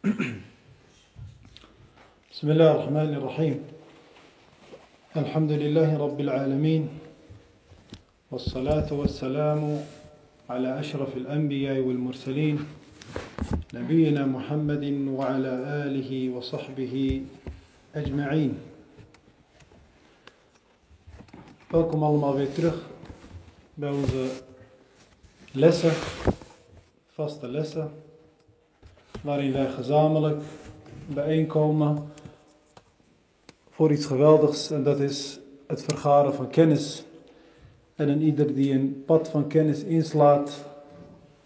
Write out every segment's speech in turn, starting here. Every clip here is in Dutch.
بسم الله الرحمن الرحيم الحمد لله رب العالمين والصلاة والسلام على أشرف الأنبياء والمرسلين نبينا محمد وعلى آله وصحبه أجمعين Welkom allemaal weer terug bij onze lessen, vaste lessen, waarin wij gezamenlijk bijeenkomen voor iets geweldigs en dat is het vergaren van kennis. En een ieder die een pad van kennis inslaat,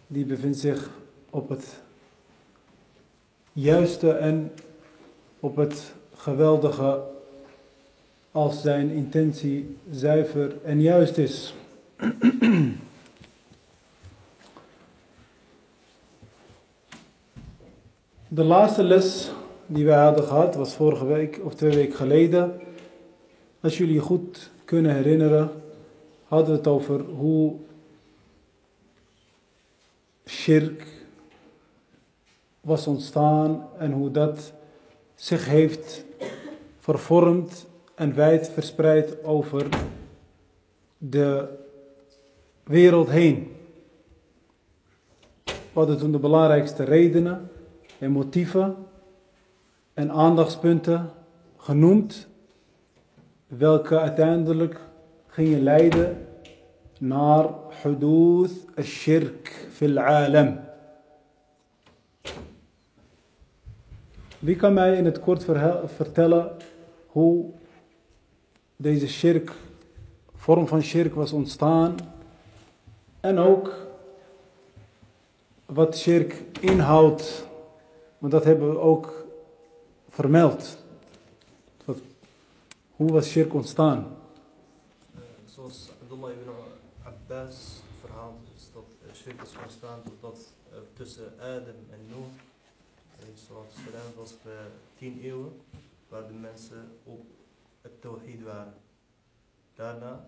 die bevindt zich op het juiste en op het geweldige als zijn intentie zuiver en juist is. De laatste les die wij hadden gehad was vorige week of twee weken geleden. Als jullie goed kunnen herinneren, hadden we het over hoe shirk was ontstaan en hoe dat zich heeft vervormd en wijd verspreid over de wereld heen. We hadden toen de belangrijkste redenen en motieven en aandachtspunten genoemd, welke uiteindelijk gingen leiden naar hudooth al-shirk fil alam. Wie kan mij in het kort vertellen hoe deze shirk, vorm van shirk was ontstaan en ook wat shirk inhoudt, want dat hebben we ook vermeld. Hoe was shirk ontstaan? Uh, zoals Abdullah ibn Abbas verhaalt, is dat uh, shirk is ontstaan doordat uh, tussen Adam en Noor, dat was uh, tien eeuwen, waar de mensen op het tawhid waren. Daarna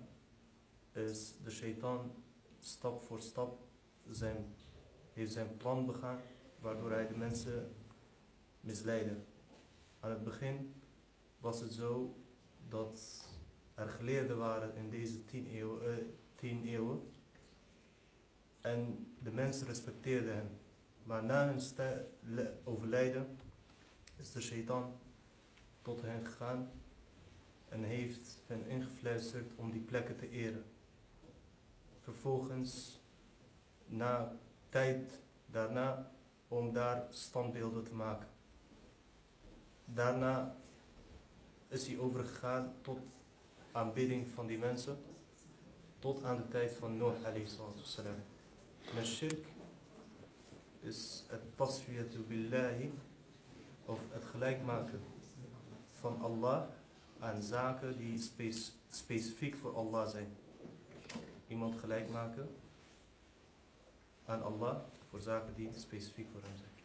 is de shaitaan stap voor stap zijn, heeft zijn plan begaan, waardoor hij de mensen misleidde. Aan het begin was het zo dat er geleerden waren in deze tien eeuwen, uh, tien eeuwen en de mensen respecteerden hen. Maar na hun overlijden is de shaitaan tot hen gegaan en heeft hen ingefluisterd om die plekken te eren. Vervolgens, na tijd daarna, om daar standbeelden te maken. Daarna is hij overgegaan tot aanbidding van die mensen, tot aan de tijd van Noah alayhi salatu En shirk is het tasfiyatu billahi, of het gelijkmaken van Allah aan zaken die specifiek voor Allah zijn. Iemand gelijk maken aan Allah voor zaken die specifiek voor hem zijn.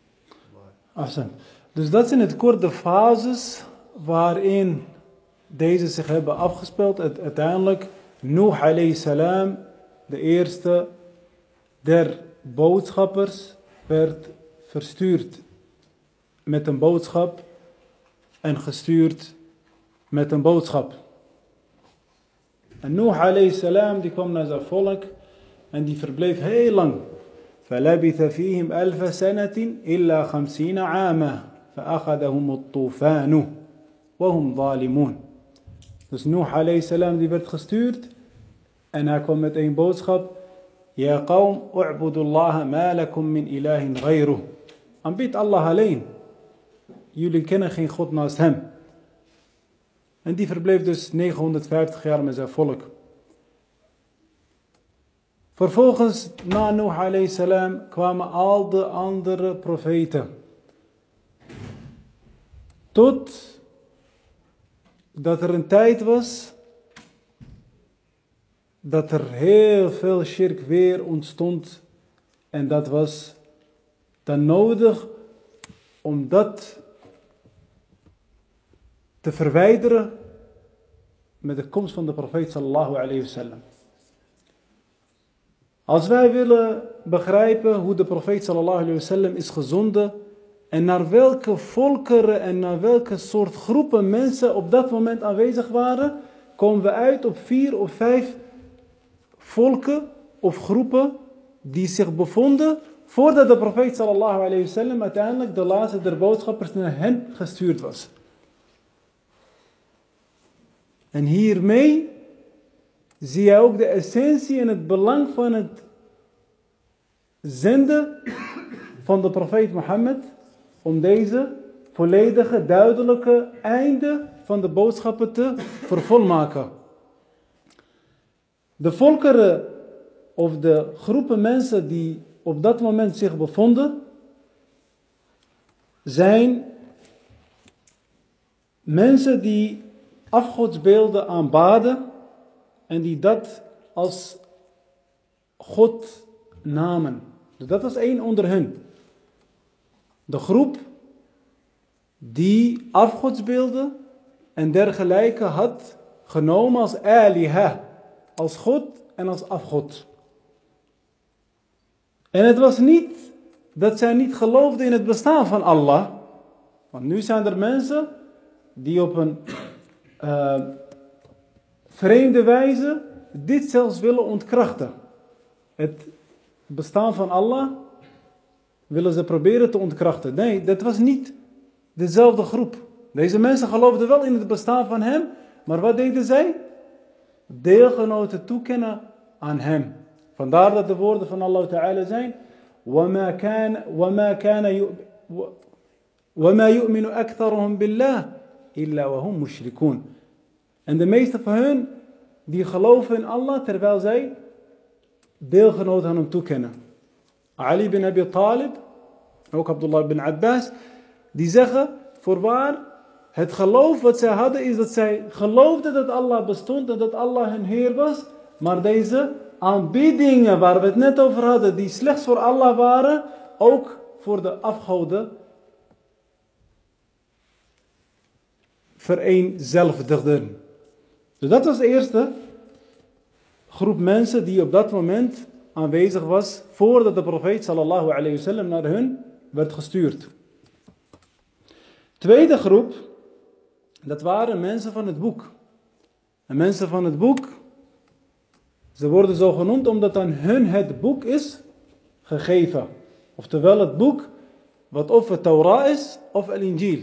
Dus dat zijn het kort de fases waarin deze zich hebben afgespeeld. Uiteindelijk, Nuh alayhi salam, de eerste der boodschappers, werd verstuurd met een boodschap en gestuurd met een boodschap. En Nuh alayhi salam die kwam naar zijn volk en die verbleef heel lang. فلبث فيهم ألف سنة إلا خمسين عاما فأخذهم الطوفان وهم ظالمون. Dus Nuh alayhi salam die werd gestuurd en hij kwam met een boodschap. Ja qawm, u'budu Allah ma lakum min ilahin ghayruh. Aanbid Allah alleen. Jullie kennen geen God naast hem. En die verbleef dus 950 jaar met zijn volk. Vervolgens, na Nuh alayhi kwamen al de andere profeten. Tot dat er een tijd was dat er heel veel shirk weer ontstond. En dat was dan nodig om dat te verwijderen met de komst van de profeet sallallahu alayhi. Als wij willen begrijpen hoe de profeet sallallahu alayhi wasallam is gezonden en naar welke volkeren en naar welke soort groepen mensen op dat moment aanwezig waren, komen we uit op vier of vijf volken of groepen die zich bevonden voordat de profeet sallallahu alayhi wasallam uiteindelijk de laatste der boodschappers naar hen gestuurd was. En hiermee zie je ook de essentie en het belang van het zenden van de profeet Mohammed om deze volledige, duidelijke einde van de boodschappen te vervolmaken. De volkeren of de groepen mensen die op dat moment zich bevonden, zijn mensen die afgodsbeelden aanbaden en die dat als God namen. Dat was één onder hen. De groep die afgodsbeelden en dergelijke had genomen als aliha, als God en als afgod. En het was niet dat zij niet geloofden in het bestaan van Allah. Want nu zijn er mensen die op een uh, vreemde wijze dit zelfs willen ontkrachten. Het bestaan van Allah willen ze proberen te ontkrachten. Nee, dat was niet dezelfde groep. Deze mensen geloofden wel in het bestaan van hem, maar wat deden zij? Deelgenoten toekennen aan hem. Vandaar dat de woorden van Allah Ta'ala zijn: وَمَا كَانَ وَمَا كَانَ وَمَا يُؤْمِنُ أَكْثَرُهُم بِاللَّهِ إِلَّا وَهُم مُشْرِكُونَ en de meeste van hen die geloven in Allah terwijl zij deelgenoten aan hem toekennen. Ali bin Abi Talib, ook Abdullah bin Abbas, die zeggen, voorwaar, het geloof wat zij hadden is dat zij geloofden dat Allah bestond en dat Allah hun Heer was, maar deze aanbiedingen waar we het net over hadden, die slechts voor Allah waren, ook voor de afgoden vereenzelvigden. Dus dat was de eerste groep mensen die op dat moment aanwezig was voordat de profeet sallallahu alayhi wasallam naar hun werd gestuurd. Tweede groep, dat waren mensen van het boek. En mensen van het boek, ze worden zo genoemd omdat aan hun het boek is gegeven. Oftewel het boek wat of het Torah is of el Injil.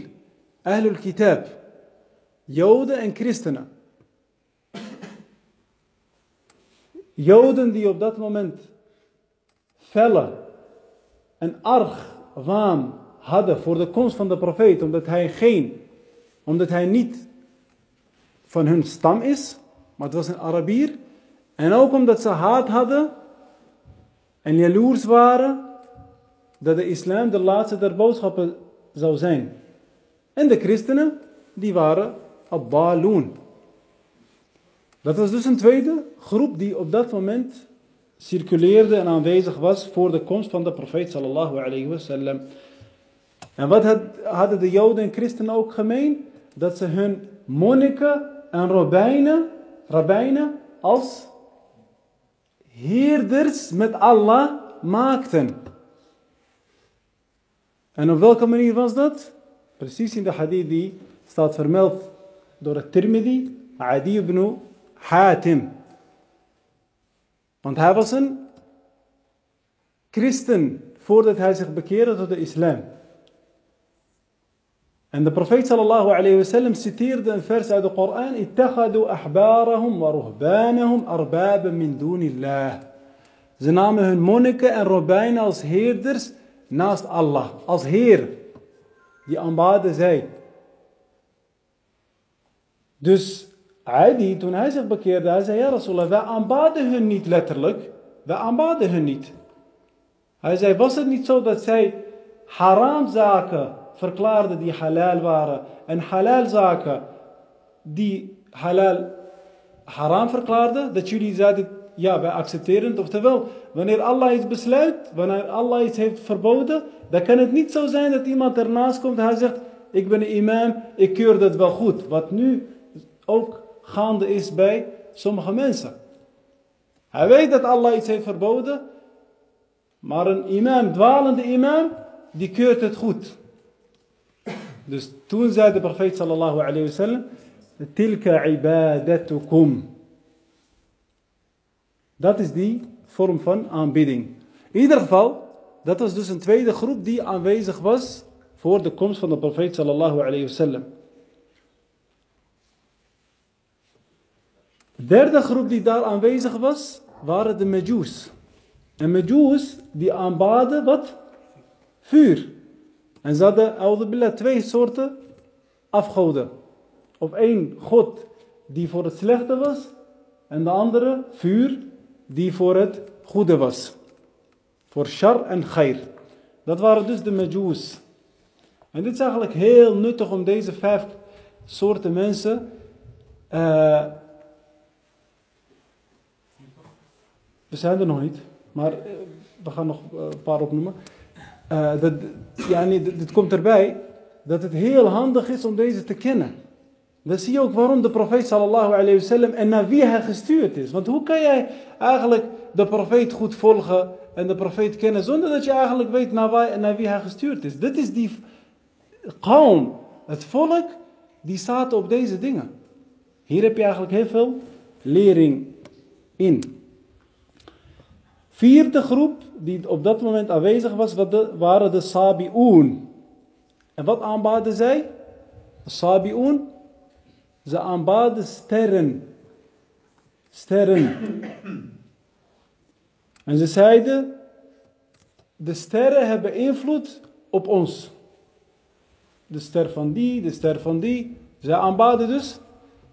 Ahlul Kitab. Joden en christenen. Joden die op dat moment felle en arg waan hadden voor de komst van de profeet, omdat hij geen, omdat hij niet van hun stam is, maar het was een Arabier. En ook omdat ze haat hadden en jaloers waren dat de islam de laatste der boodschappen zou zijn. En de christenen, die waren abbaloon. Dat was dus een tweede groep die op dat moment circuleerde en aanwezig was voor de komst van de profeet sallallahu alayhi wasallam. En wat hadden de joden en christenen ook gemeen? Dat ze hun monniken en rabbijnen, rabbijnen als heerders met Allah maakten. En op welke manier was dat? Precies in de hadith die staat vermeld door het Tirmidhi, Adi ibn Hatim. Want hij was een christen voordat hij zich bekeerde tot de islam. En de profeet sallallahu alayhi wa sallam citeerde een vers uit de Koran. Ahbarahum wa ruhbanahum min dunillah. Ze namen hun monniken en rabbijnen als heerders naast Allah. Als heer. Die aanbaden zij. Dus Adi, toen hij zich bekeerde, hij zei, ja Rasulallah, wij aanbaden hun niet letterlijk. Wij aanbaden hun niet. Hij zei, was het niet zo dat zij haramzaken verklaarden die halal waren en halalzaken die halal haram verklaarden, dat jullie zeiden, ja, wij accepteren het. Oftewel, wanneer Allah iets besluit, wanneer Allah iets heeft verboden, dan kan het niet zo zijn dat iemand ernaast komt en hij zegt, ik ben een imam, ik keur dat wel goed. Wat nu ook gaande is bij sommige mensen. Hij weet dat Allah iets heeft verboden, maar een imam, dwalende imam, die keurt het goed. Dus toen zei de profeet sallallahu alayhi wa sallam, tilka ibadatukum. Dat is die vorm van aanbidding. In ieder geval, dat was dus een tweede groep die aanwezig was voor de komst van de profeet sallallahu alayhi wa sallam. De derde groep die daar aanwezig was, waren de Majus. En Majus, die aanbaden wat? Vuur. En ze hadden, billah, twee soorten afgoden. Of één god die voor het slechte was, en de andere vuur die voor het goede was. Voor shar en khair. Dat waren dus de Majus. En dit is eigenlijk heel nuttig om deze vijf soorten mensen uh, We zijn er nog niet, maar eh, we gaan nog eh, een paar opnoemen. Uh, dat, ja, nee, dit, komt erbij dat het heel handig is om deze te kennen. Dan zie je ook waarom de profeet sallallahu alayhi wasallam en naar wie hij gestuurd is. Want hoe kan jij eigenlijk de profeet goed volgen en de profeet kennen zonder dat je eigenlijk weet naar, waar, naar wie hij gestuurd is. Dit is die kaum, het volk, die staat op deze dingen. Hier heb je eigenlijk heel veel lering in. Vierde groep die op dat moment aanwezig was, waren de Sabi'un. En wat aanbaden zij? De Sabi'un, ze aanbaden sterren. Sterren. En ze zeiden, de sterren hebben invloed op ons. De ster van die, de ster van die. Zij aanbaden dus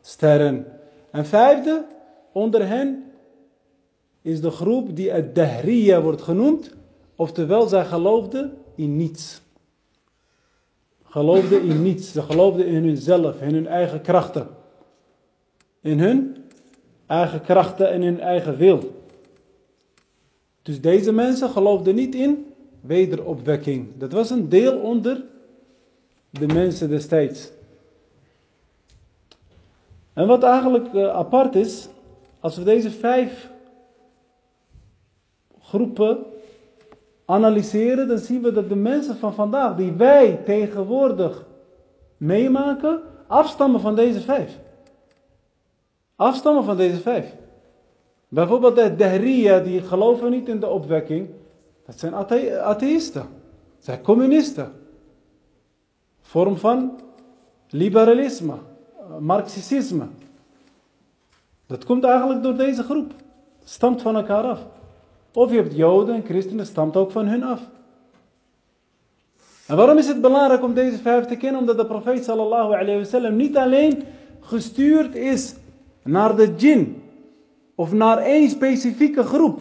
sterren. En vijfde, onder hen is de groep die het Dahriya wordt genoemd, oftewel zij geloofden in niets. Geloofden in niets. Ze geloofden in hunzelf, in hun eigen krachten. In hun eigen krachten en hun eigen wil. Dus deze mensen geloofden niet in wederopwekking. Dat was een deel onder de mensen destijds. En wat eigenlijk uh, apart is, als we deze vijf groepen analyseren, dan zien we dat de mensen van vandaag, die wij tegenwoordig meemaken, afstammen van deze vijf. Afstammen van deze vijf. Bijvoorbeeld de Dahriya, die geloven niet in de opwekking. Dat zijn athe atheïsten. Dat zijn communisten. Vorm van liberalisme, marxisme. Dat komt eigenlijk door deze groep. Stamt van elkaar af. Of je hebt Joden en christenen, stamt ook van hun af. En waarom is het belangrijk om deze vijf te kennen? Omdat de profeet sallallahu alayhi wasallam niet alleen gestuurd is naar de jinn of naar één specifieke groep.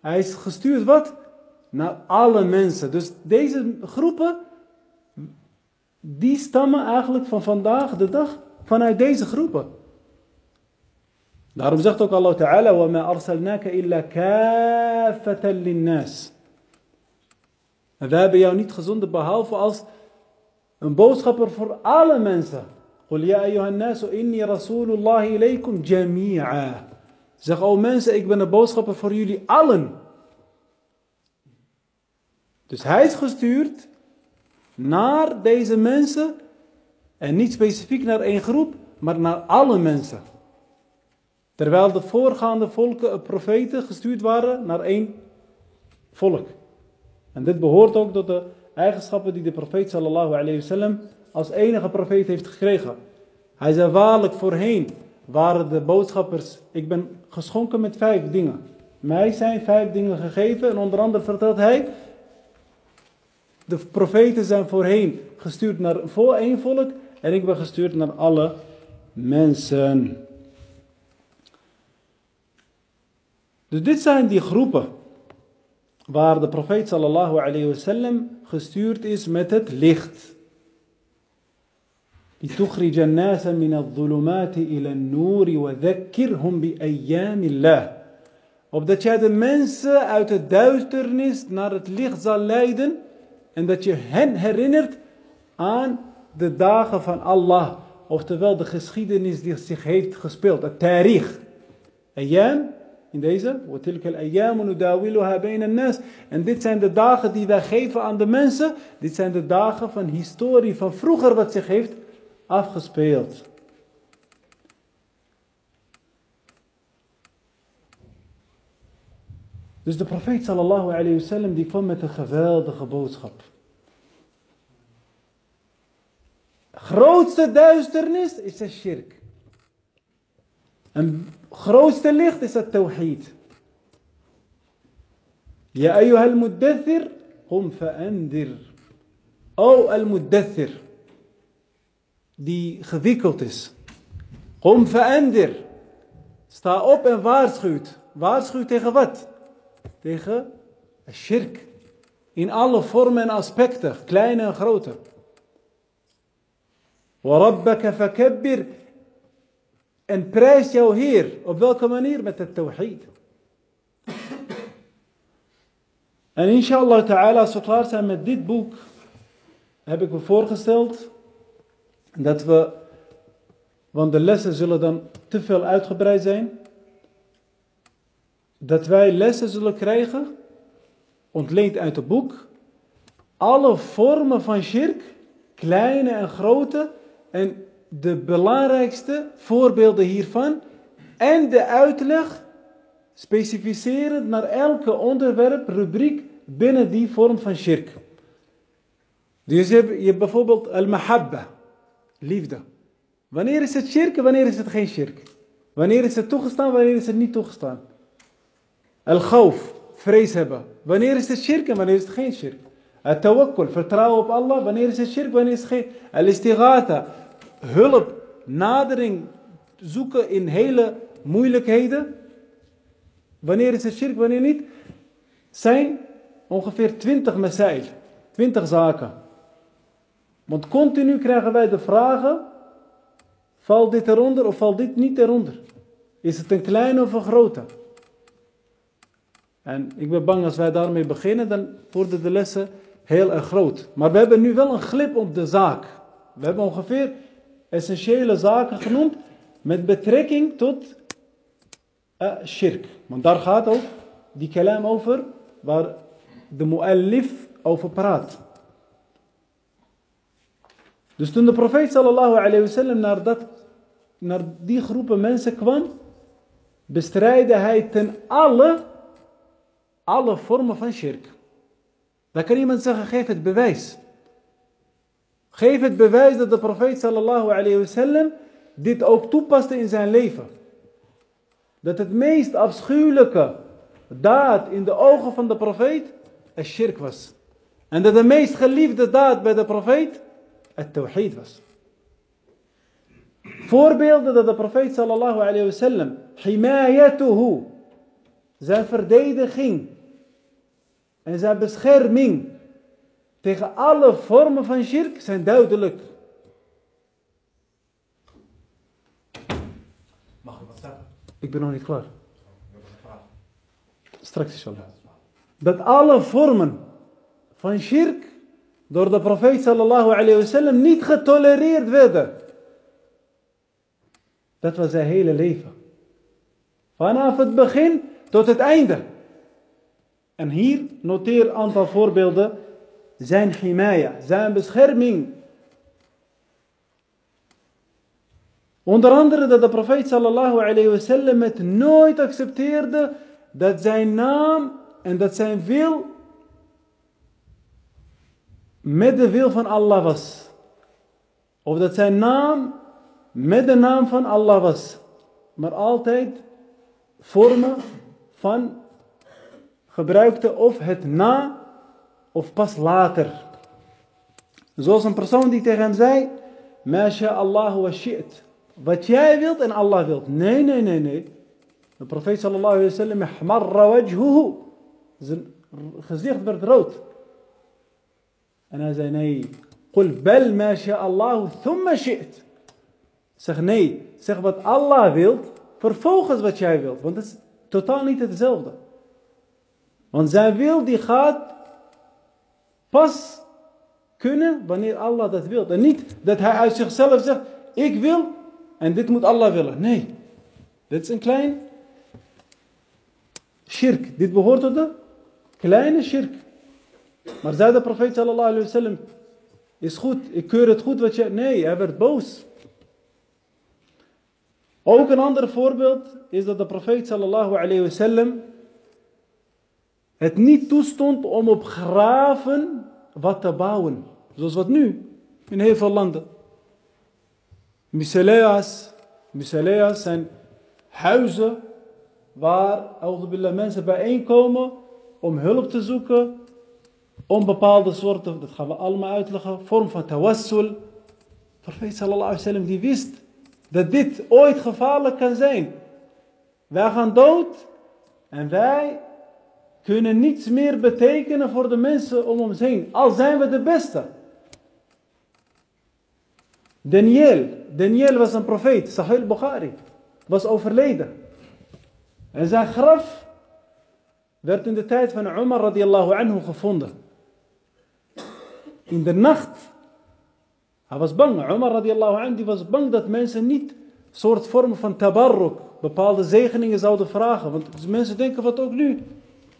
Hij is gestuurd wat? Naar alle mensen. Dus deze groepen, die stammen eigenlijk van vandaag de dag vanuit deze groepen. Daarom zegt ook Allah Ta'ala, وَمَا أَرْسَلْنَاكَ إِلَّا كَافَةً لِلنَّاسِ En wij hebben jou niet gezonden behalve als een boodschapper voor alle mensen. قُلْ يَا أَيُّهَا النَّاسُ إِنِّي رَسُولُ اللَّهِ إِلَيْكُمْ جَمِيعًا Zeg, o mensen, ik ben een boodschapper voor jullie allen. Dus hij is gestuurd naar deze mensen en niet specifiek naar één groep, maar naar alle mensen. Terwijl de voorgaande volken, profeten, gestuurd waren naar één volk. En dit behoort ook tot de eigenschappen die de profeet sallallahu alayhi wasallam als enige profeet heeft gekregen. Hij zei waarlijk voorheen waren de boodschappers, ik ben geschonken met vijf dingen. Mij zijn vijf dingen gegeven en onder andere vertelt hij, de profeten zijn voorheen gestuurd naar voor één volk en ik ben gestuurd naar alle mensen. Dus dit zijn die groepen waar de profeet sallallahu alayhi wasallam gestuurd is met het licht. لتخرج الناس من الظلمات إلى النور وذكرهم بأيام الله opdat jij de mensen uit de duisternis naar het licht zal leiden en dat je hen herinnert aan de dagen van Allah, oftewel de geschiedenis die zich heeft gespeeld, het tarikh. Ayam in deze. En dit zijn de dagen die wij geven aan de mensen. Dit zijn de dagen van historie, van vroeger wat zich heeft afgespeeld. Dus de profeet sallallahu alayhi wasallam die kwam met een geweldige boodschap. Grootste duisternis is de shirk. En grootste licht is het tawhid. Ja ayyuha al-muddathir, qum fa'andir. O al-muddathir, die gewikkeld is. Qum fa'andir. Sta op en waarschuwt. Waarschuwt tegen wat? Tegen shirk. In alle vormen en aspecten, kleine en grote. وَرَبَّكَ فَكَبِّرْ en prijs jouw Heer. Op welke manier? Met het tawhid. En inshallah ta'ala, als we klaar zijn met dit boek, heb ik me voorgesteld dat we, want de lessen zullen dan te veel uitgebreid zijn, dat wij lessen zullen krijgen, ontleend uit het boek, alle vormen van shirk, kleine en grote, en de belangrijkste voorbeelden hiervan en de uitleg specificerend naar elke onderwerp, rubriek binnen die vorm van shirk. Dus je hebt, bijvoorbeeld al-mahabba, liefde. Wanneer is het shirk en wanneer is het geen shirk? Wanneer is het toegestaan, wanneer is het niet toegestaan? Al-khawf, vrees hebben. Wanneer is het shirk en wanneer is het geen shirk? Al-tawakkul, vertrouwen op Allah. Wanneer is het shirk, wanneer is het geen... Al-istighata, hulp, nadering zoeken in hele moeilijkheden. Wanneer is het shirk, wanneer niet? Zijn ongeveer 20 masail, 20 zaken. Want continu krijgen wij de vragen, valt dit eronder of valt dit niet eronder? Is het een kleine of een grote? En ik ben bang als wij daarmee beginnen, dan worden de lessen heel erg groot. Maar we hebben nu wel een glip op de zaak. We hebben ongeveer essentiële zaken genoemd met betrekking tot uh, shirk. Want daar gaat ook die kalam over waar de muallif over praat. Dus toen de profeet sallallahu alayhi naar, dat, naar die groepen mensen kwam, bestrijde hij ten alle, alle vormen van shirk. Dan kan iemand zeggen, geef het bewijs. Geef het bewijs dat de profeet sallallahu alayhi wasallam dit ook toepaste in zijn leven. Dat het meest afschuwelijke daad in de ogen van de profeet een shirk was. En dat de meest geliefde daad bij de profeet het tawhid was. Voorbeelden dat de profeet sallallahu alayhi wasallam himayatuhu zijn verdediging en zijn bescherming tegen alle vormen van shirk zijn duidelijk. Mag ik wat zeggen? Ik ben nog niet klaar. Straks inshallah. Dat alle vormen van shirk door de profeet sallallahu alayhi wasallam niet getolereerd werden. Dat was zijn hele leven. Vanaf het begin tot het einde. En hier noteer een aantal voorbeelden. Zijn himaya, zijn bescherming. Onder andere dat de profeet sallallahu alayhi wasallam het nooit accepteerde dat zijn naam en dat zijn wil met de wil van Allah was. Of dat zijn naam met de naam van Allah was. Maar altijd vormen van gebruikte of het na of pas later. Zoals een persoon die tegen hem zei, Masha Allah wa shi't. Wat jij wilt en Allah wilt. Nee, nee, nee, nee. De profeet sallallahu alayhi wa sallam. Zijn gezicht werd rood. En hij zei nee. Qul bel ma Allah thumma shi't. Zeg nee. Zeg wat Allah wilt. Vervolgens wat jij wilt. Want het is totaal niet hetzelfde. Want zijn wil die gaat pas kunnen wanneer Allah dat wil. En niet dat hij uit zichzelf zegt, ik wil en dit moet Allah willen. Nee, dit is een klein shirk. Dit behoort tot de kleine shirk. Maar zei de profeet sallallahu alayhi wasallam, is goed, ik keur het goed wat je... Nee, hij werd boos. Ook een ander voorbeeld is dat de profeet sallallahu alayhi wasallam het niet toestond om op graven wat te bouwen. Zoals wat nu in heel veel landen. Misalea's, misalea's zijn huizen waar mensen bijeenkomen om hulp te zoeken. Om bepaalde soorten, dat gaan we allemaal uitleggen, vorm van tawassul. Profeet sallallahu alaihi wasallam die wist dat dit ooit gevaarlijk kan zijn. Wij gaan dood en wij kunnen niets meer betekenen voor de mensen om ons heen. Al zijn we de beste. Daniel, Daniel was een profeet, Sahih Bukhari, was overleden. En zijn graf werd in de tijd van Umar radiallahu anhu gevonden. In de nacht. Hij was bang. Umar radiallahu anhu die was bang dat mensen niet soort vorm van tabarruk, bepaalde zegeningen zouden vragen. Want mensen denken wat ook nu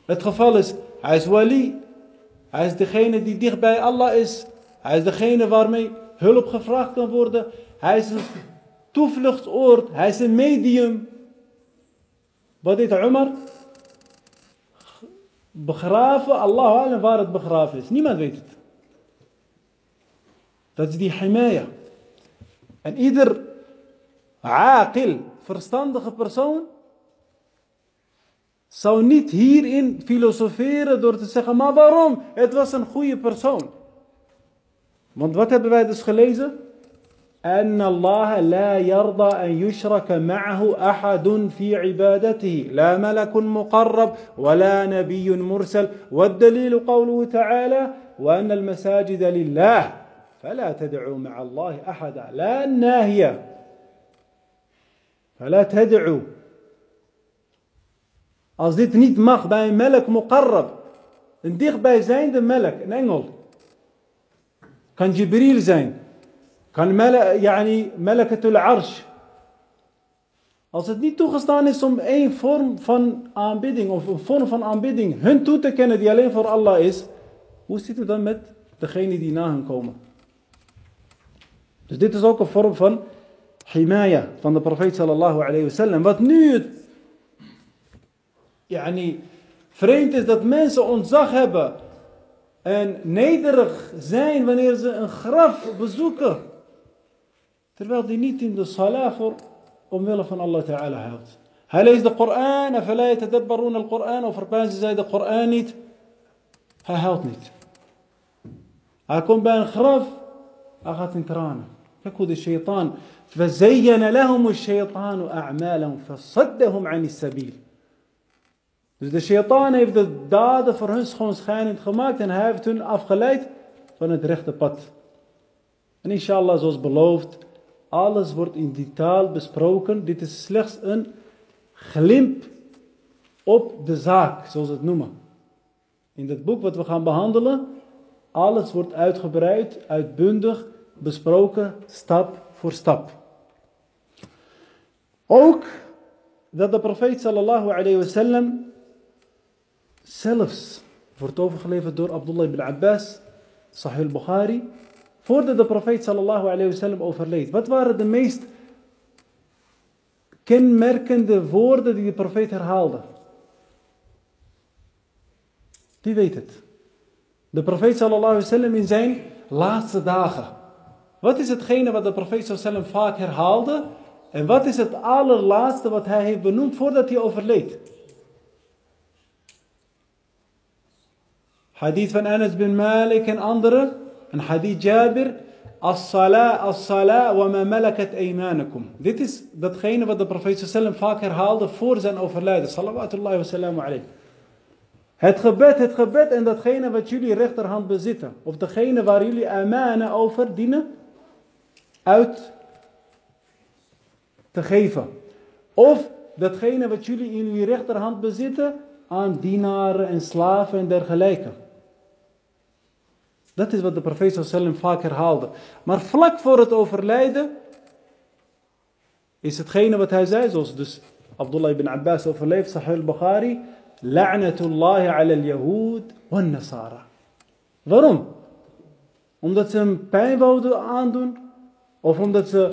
het geval is. Hij is wali. Hij is degene die dicht bij Allah is. Hij is degene waarmee hulp gevraagd kan worden. Hij is een toevluchtsoord. Hij is een medium. Wat deed Umar? Begraven, Allah alam waar het begraven is. Niemand weet het. Dat is die himaya. En ieder aqil, verstandige persoon, zou niet hierin filosoferen door te zeggen, maar waarom? Het was een goede persoon. Want wat hebben wij dus gelezen? أن الله لا يرضى أن يشرك معه أحد في عبادته لا ملك مقرب ولا نبي مرسل والدليل قوله تعالى وأن المساجد لله فلا تدعوا مع الله أحدا لا الناهية فلا تدعوا Als dit niet mag bij een melk muqarrab, een dichtbijzijnde melk, een engel, kan Jibril zijn, kan yani, melkatul arsh. Als het niet toegestaan is om één vorm van aanbidding of een vorm van aanbidding hun toe te kennen die alleen voor Allah is, hoe zit het dan met degene die na hen komen? Dus dit is ook een vorm van himaya van de profeet sallallahu alayhi wasallam. Wat nu het yani, vreemd is dat mensen ontzag hebben en nederig zijn wanneer ze een graf bezoeken. Terwijl die niet in de salah voor omwille van Allah Ta'ala houdt. Hij leest de Koran, en verleidt het al-Quran, of verpijzen zij de Koran niet. Hij houdt niet. Hij komt bij een graf, hij gaat in tranen. Kijk hoe de shaitaan. فزين لهم الشيطان أعمالهم فصدهم عن السبيل dus de shaitaan heeft de daden voor hun schoonschijnend gemaakt en hij heeft hun afgeleid van het rechte pad. En inshallah, zoals beloofd, alles wordt in detail besproken. Dit is slechts een glimp op de zaak, zoals we het noemen. In het boek wat we gaan behandelen, alles wordt uitgebreid, uitbundig besproken, stap voor stap. Ook dat de profeet sallallahu alayhi wasallam zelfs wordt overgeleverd door Abdullah ibn Abbas, Sahih al-Bukhari, voordat de profeet sallallahu alayhi wasallam overleed. Wat waren de meest kenmerkende woorden die de profeet herhaalde? Wie weet het? De profeet sallallahu alayhi wasallam in zijn laatste dagen. Wat is hetgene wat de profeet sallallahu alayhi wasallam vaak herhaalde? En wat is het allerlaatste wat hij heeft benoemd voordat hij overleed? Hadith van Anas bin Malik en anderen. Een hadith Jabir. As-sala, as-sala wa ma malakat aymanakum. Dit is datgene wat de profeet sallam vaak herhaalde voor zijn overlijden. Salawatullahi wa salamu alayhi. Het gebed, het gebed en datgene wat jullie rechterhand bezitten. Of degene waar jullie amana over dienen uit te geven. Of datgene wat jullie in jullie rechterhand bezitten aan dienaren en slaven en dergelijke. Dat is wat de profeet sallam vaak herhaalde. Maar vlak voor het overlijden is hetgene wat hij zei, zoals dus Abdullah ibn Abbas overleeft, Sahih al-Bukhari, La'natullahi ala al-Yahud wa nasara Waarom? Omdat ze hem pijn wilden aandoen? Of omdat ze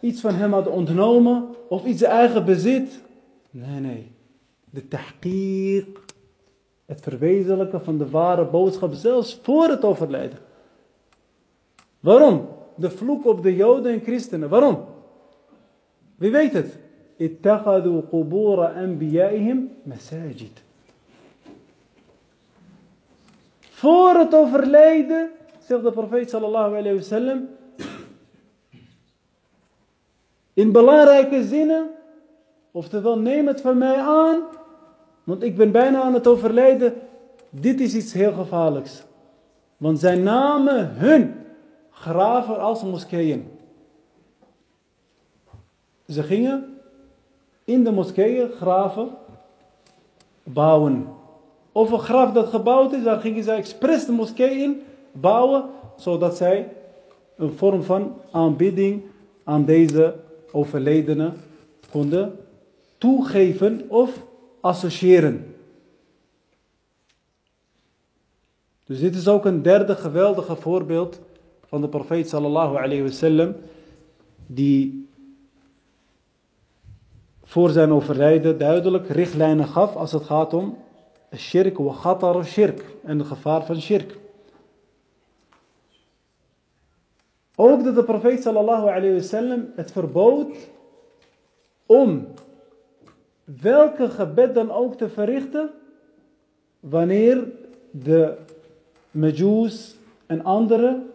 iets van hem hadden ontnomen? Of iets eigen bezit? Nee, nee. De tahqiq. Het verwezenlijken van de ware boodschap zelfs voor het overlijden. Waarom? De vloek op de Joden en christenen. Waarom? Wie weet het? اتخذوا قبور أنبيائهم مساجد Voor het overlijden, zegt de profeet sallallahu alayhi wa sallam, in belangrijke zinnen, oftewel neem het van mij aan, want ik ben bijna aan het overlijden, dit is iets heel gevaarlijks. Want zij namen hun graven als moskeeën. Ze gingen in de moskeeën graven bouwen. Of een graf dat gebouwd is, dan gingen zij expres de moskee bouwen, zodat zij een vorm van aanbidding aan deze overledene konden toegeven of associëren. Dus dit is ook een derde geweldige voorbeeld van de profeet sallallahu alayhi wasallam die voor zijn overlijden duidelijk richtlijnen gaf als het gaat om shirk wa khatar shirk en het gevaar van shirk. Ook dat de profeet sallallahu alayhi wasallam het verbood om welke gebed dan ook te verrichten wanneer de Majus en anderen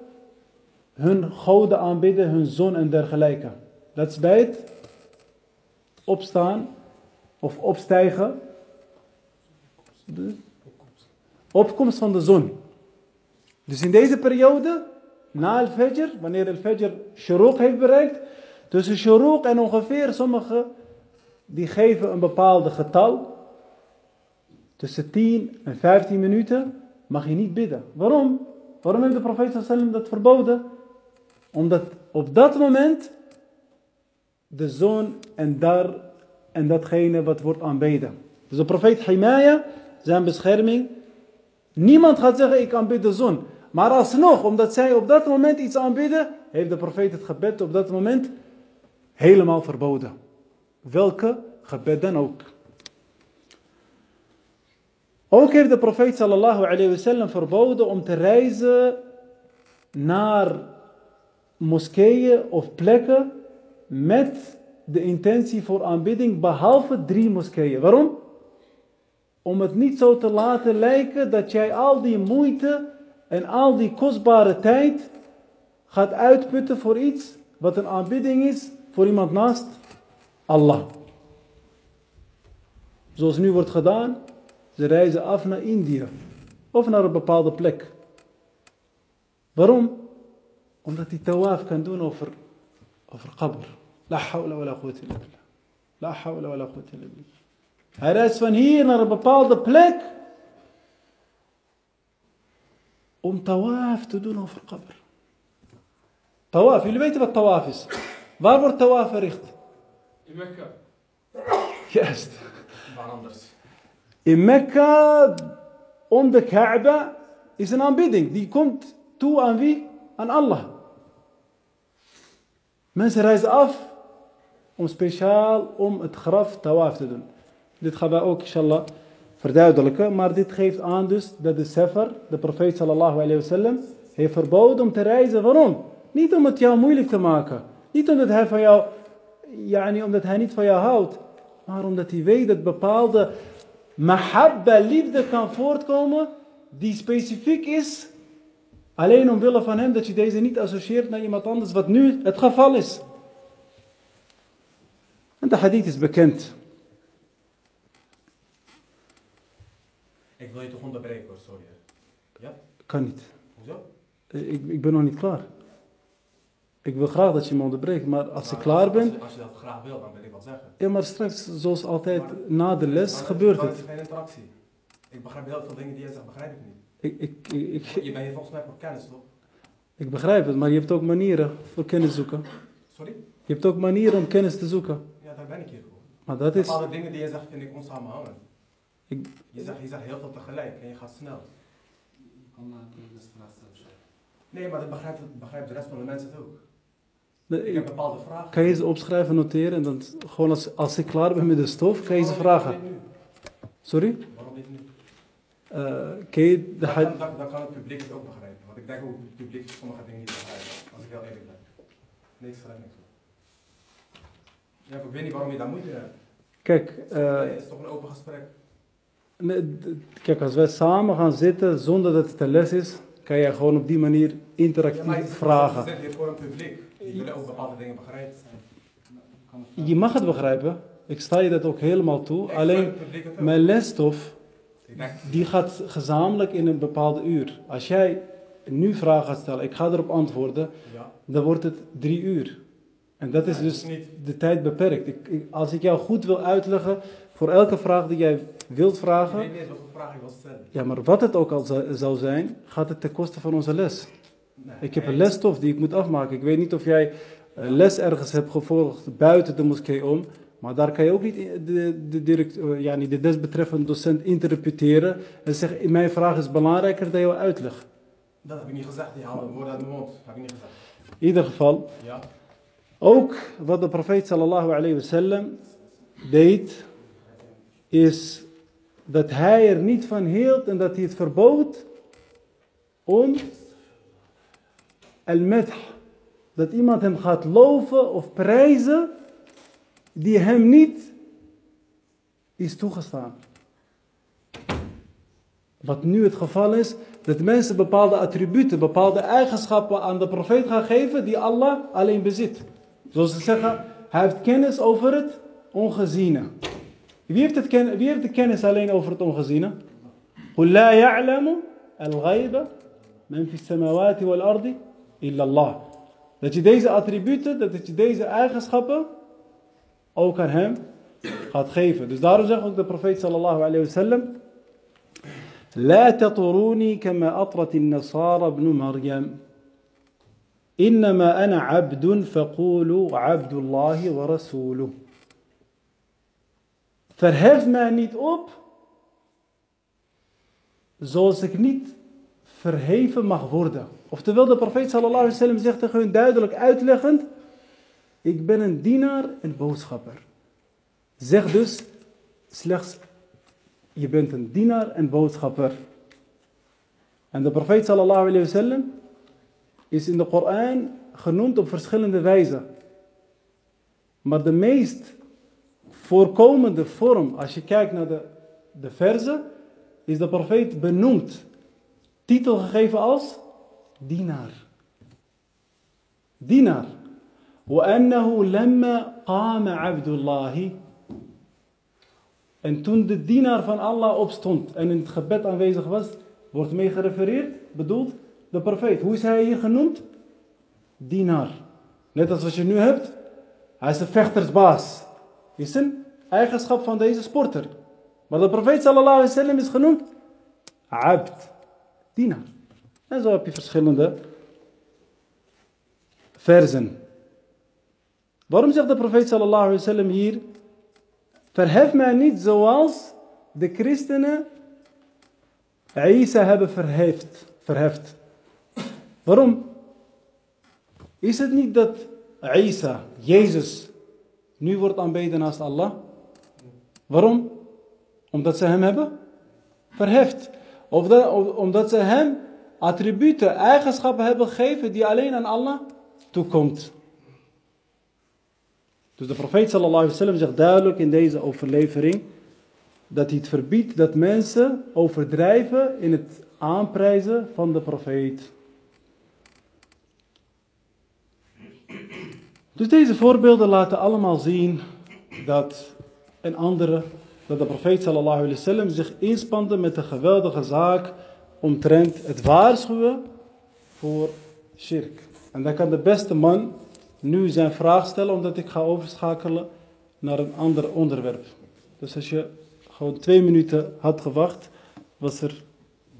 hun goden aanbidden, hun zon en dergelijke. Dat is bij het opstaan of opstijgen. Opkomst van de zon. Dus in deze periode, na al-Fajr, wanneer al-Fajr Shuruq heeft bereikt, tussen Shuruq en ongeveer sommigen die geven een bepaalde getal. Tussen 10 en 15 minuten mag je niet bidden. Waarom? Waarom heeft de profeet sallam dat verboden? Omdat op dat moment de zoon en daar en datgene wat wordt aanbeden. Dus de profeet Himaya, zijn bescherming. Niemand gaat zeggen ik aanbid de zon. Maar alsnog, omdat zij op dat moment iets aanbidden, heeft de profeet het gebed op dat moment helemaal verboden. Welke gebed dan ook. Ook heeft de profeet sallallahu alayhi wasallam verboden om te reizen naar moskeeën of plekken met de intentie voor aanbidding behalve drie moskeeën. Waarom? Om het niet zo te laten lijken dat jij al die moeite en al die kostbare tijd gaat uitputten voor iets wat een aanbidding is voor iemand naast Allah. Zoals nu wordt gedaan, ze reizen af naar India of naar een bepaalde plek. Waarom? Omdat hij tawaf kan doen over, over. La hawla wa la illa billah. La hawla wa la illa billah. Hij reist van hier naar een bepaalde plek om tawaf te doen over qabr. Tawaf, jullie weten wat tawaf is. Waar wordt tawaf verricht? In Mekka. Juist. Waar anders? In Mekka, om de Kaaba, is een aanbidding. Die komt toe aan wie? Aan Allah. Mensen reizen af om speciaal om het graf tawaf te doen. Dit gaan wij ook inshallah verduidelijken, maar dit geeft aan dus dat de sefer, de profeet sallallahu alayhi wasallam, heeft verboden om te reizen. Waarom? Niet om het jou moeilijk te maken. Niet omdat hij van jou, yani omdat hij niet van jou houdt, maar omdat hij weet dat bepaalde mahabba, liefde kan voortkomen die specifiek is alleen omwille van hem dat je deze niet associeert naar iemand anders, wat nu het geval is. En de hadith is bekend. Ik wil je toch onderbreken hoor, sorry. Ja? Kan niet. Hoezo? Eh, Ik, ik ben nog niet klaar. Ik wil graag dat je me onderbreekt, maar als ik Maar klaar als- ben... Als, als je dat graag wil, dan wil ik wat zeggen. Ja, maar straks, zoals altijd, Maar- na de les Maar gebeurt maar het. is geen interactie. Ik begrijp heel veel dingen die jij zegt, begrijp ik niet. Ik, ik, ik, ik, Je bent hier volgens mij voor kennis, toch? ik begrijp het, maar je hebt ook manieren voor kennis zoeken. Sorry? Je hebt ook manieren om kennis te zoeken. Ja, daar ben ik hier voor. Maar dat is... Bepaalde dingen die jij zegt vind ik onsamenhangend. Ik- Je zegt, je zegt heel veel tegelijk en je gaat snel. Je kan de zeggen. Nee, maar dat begrijpt, begrijpt de rest van de mensen het ook. Ik heb bepaalde vragen. Kan je ze opschrijven, noteren en dan gewoon als, als ik klaar ben met de stof, kan je ze vragen. Sorry? Waarom dit nu? Ken je de Dan had- kan, dan, dan kan het publiek het ook begrijpen. Want ik denk ook dat het publiek sommige dingen niet begrijpt. Als ik heel eerlijk ben. Nee, ik schrijf niks op. Ja, ik weet niet waarom je daar moeite hebt. Kijk, eh, het is toch een open gesprek. nee, kijk, als wij samen gaan zitten zonder dat het een les is, kan je gewoon op die manier Ja, maar interactief je vragen. zit hier voor een publiek. Die willen ook bepaalde dingen begrijpen. Je mag het begrijpen. Ik sta je dat ook helemaal toe. Ik Alleen mijn lesstof, Ik die gaat gezamenlijk in een bepaalde uur. Als jij nu vragen gaat stellen, ik ga erop antwoorden, ja. dan wordt het drie uur. En dat is Ja, dus niet. de tijd beperkt. Ik, ik- als ik jou goed wil uitleggen, voor elke vraag die jij wilt Ik vragen, weet niet eens wat voor vraag je wil stellen. ja, maar wat het ook al zou zijn, gaat het ten koste van onze les. Ik heb een lesstof die ik moet afmaken. Ik weet niet of jij eh, les ergens hebt gevolgd buiten de moskee om, maar daar kan je ook niet de, de, direct, eh, ja, niet de desbetreffende docent interpreteren en zeggen, mijn vraag is belangrijker dan jouw uitleg. Dat heb ik niet gezegd. Die halen woorden uit mijn mond. Dat heb ik niet gezegd. In ieder geval, Ja. Ook wat de profeet sallallahu alayhi wasallam deed, is dat hij er niet van hield en dat hij het verbood om al-madh, dat iemand hem gaat loven of prijzen die hem niet is toegestaan. Wat nu het geval is, dat mensen bepaalde attributen, bepaalde eigenschappen aan de profeet gaan geven die Allah alleen bezit. Zoals ze zeggen, hij heeft kennis over het ongeziene. Wie heeft, het ken, wie heeft de kennis alleen over het ongeziene? قُلْ لَا يَعْلَمُ الْغَيْبَ مَنْ فِي السَّمَوَاتِ وَالْأَرْضِ إِلَّا اللَّهِ Dat je deze attributen, dat je deze eigenschappen ook aan hem gaat geven. Dus daarom zegt ook de profeet sallallahu alayhi wa sallam لا تطروني كما أطرت النصارى ابن مريم إنما أنا عبد فقولوا عبد الله ورسوله Verhef mij niet op zoals ik niet verheven mag worden. Oftewel de profeet sallallahu alaihi wasallam zegt tegen hun duidelijk uitleggend, ik ben een dienaar en boodschapper. Zeg dus slechts, je bent een dienaar en boodschapper. En de profeet sallallahu alaihi wasallam is in de Koran genoemd op verschillende wijzen. Maar de meest voorkomende vorm, als je kijkt naar de, de verzen, is de profeet benoemd Titel gegeven als dienaar. Dienaar. وأنه لما قام عبد الله En toen de dienaar van Allah opstond en in het gebed aanwezig was, wordt mee gerefereerd, bedoeld de profeet. Hoe is hij hier genoemd? Dienaar. Net als wat je nu hebt. Hij is de vechtersbaas. Is een eigenschap van deze sporter. Maar de profeet sallallahu alaihi wasallam is genoemd abd. Dienaar. En zo heb je verschillende versen. Waarom zegt de profeet sallallahu alaihi hier Verhef mij niet zoals de christenen Isa hebben verheft, verheft. Waarom? Is het niet dat Isa, Jezus, nu wordt aanbeden naast Allah? Waarom? Omdat ze hem hebben verheft. Of dat, of- omdat ze hem attributen, eigenschappen hebben gegeven die alleen aan Allah toekomt. Dus de profeet sallallahu alaihi wasallam zegt duidelijk in deze overlevering dat hij het verbiedt dat mensen overdrijven in het aanprijzen van de profeet. Dus deze voorbeelden laten allemaal zien dat en andere dat de profeet sallallahu wasallam zich inspande met de geweldige zaak omtrent het waarschuwen voor shirk. En dan kan de beste man nu zijn vraag stellen, omdat ik ga overschakelen naar een ander onderwerp. Dus als je gewoon twee minuten had gewacht, was er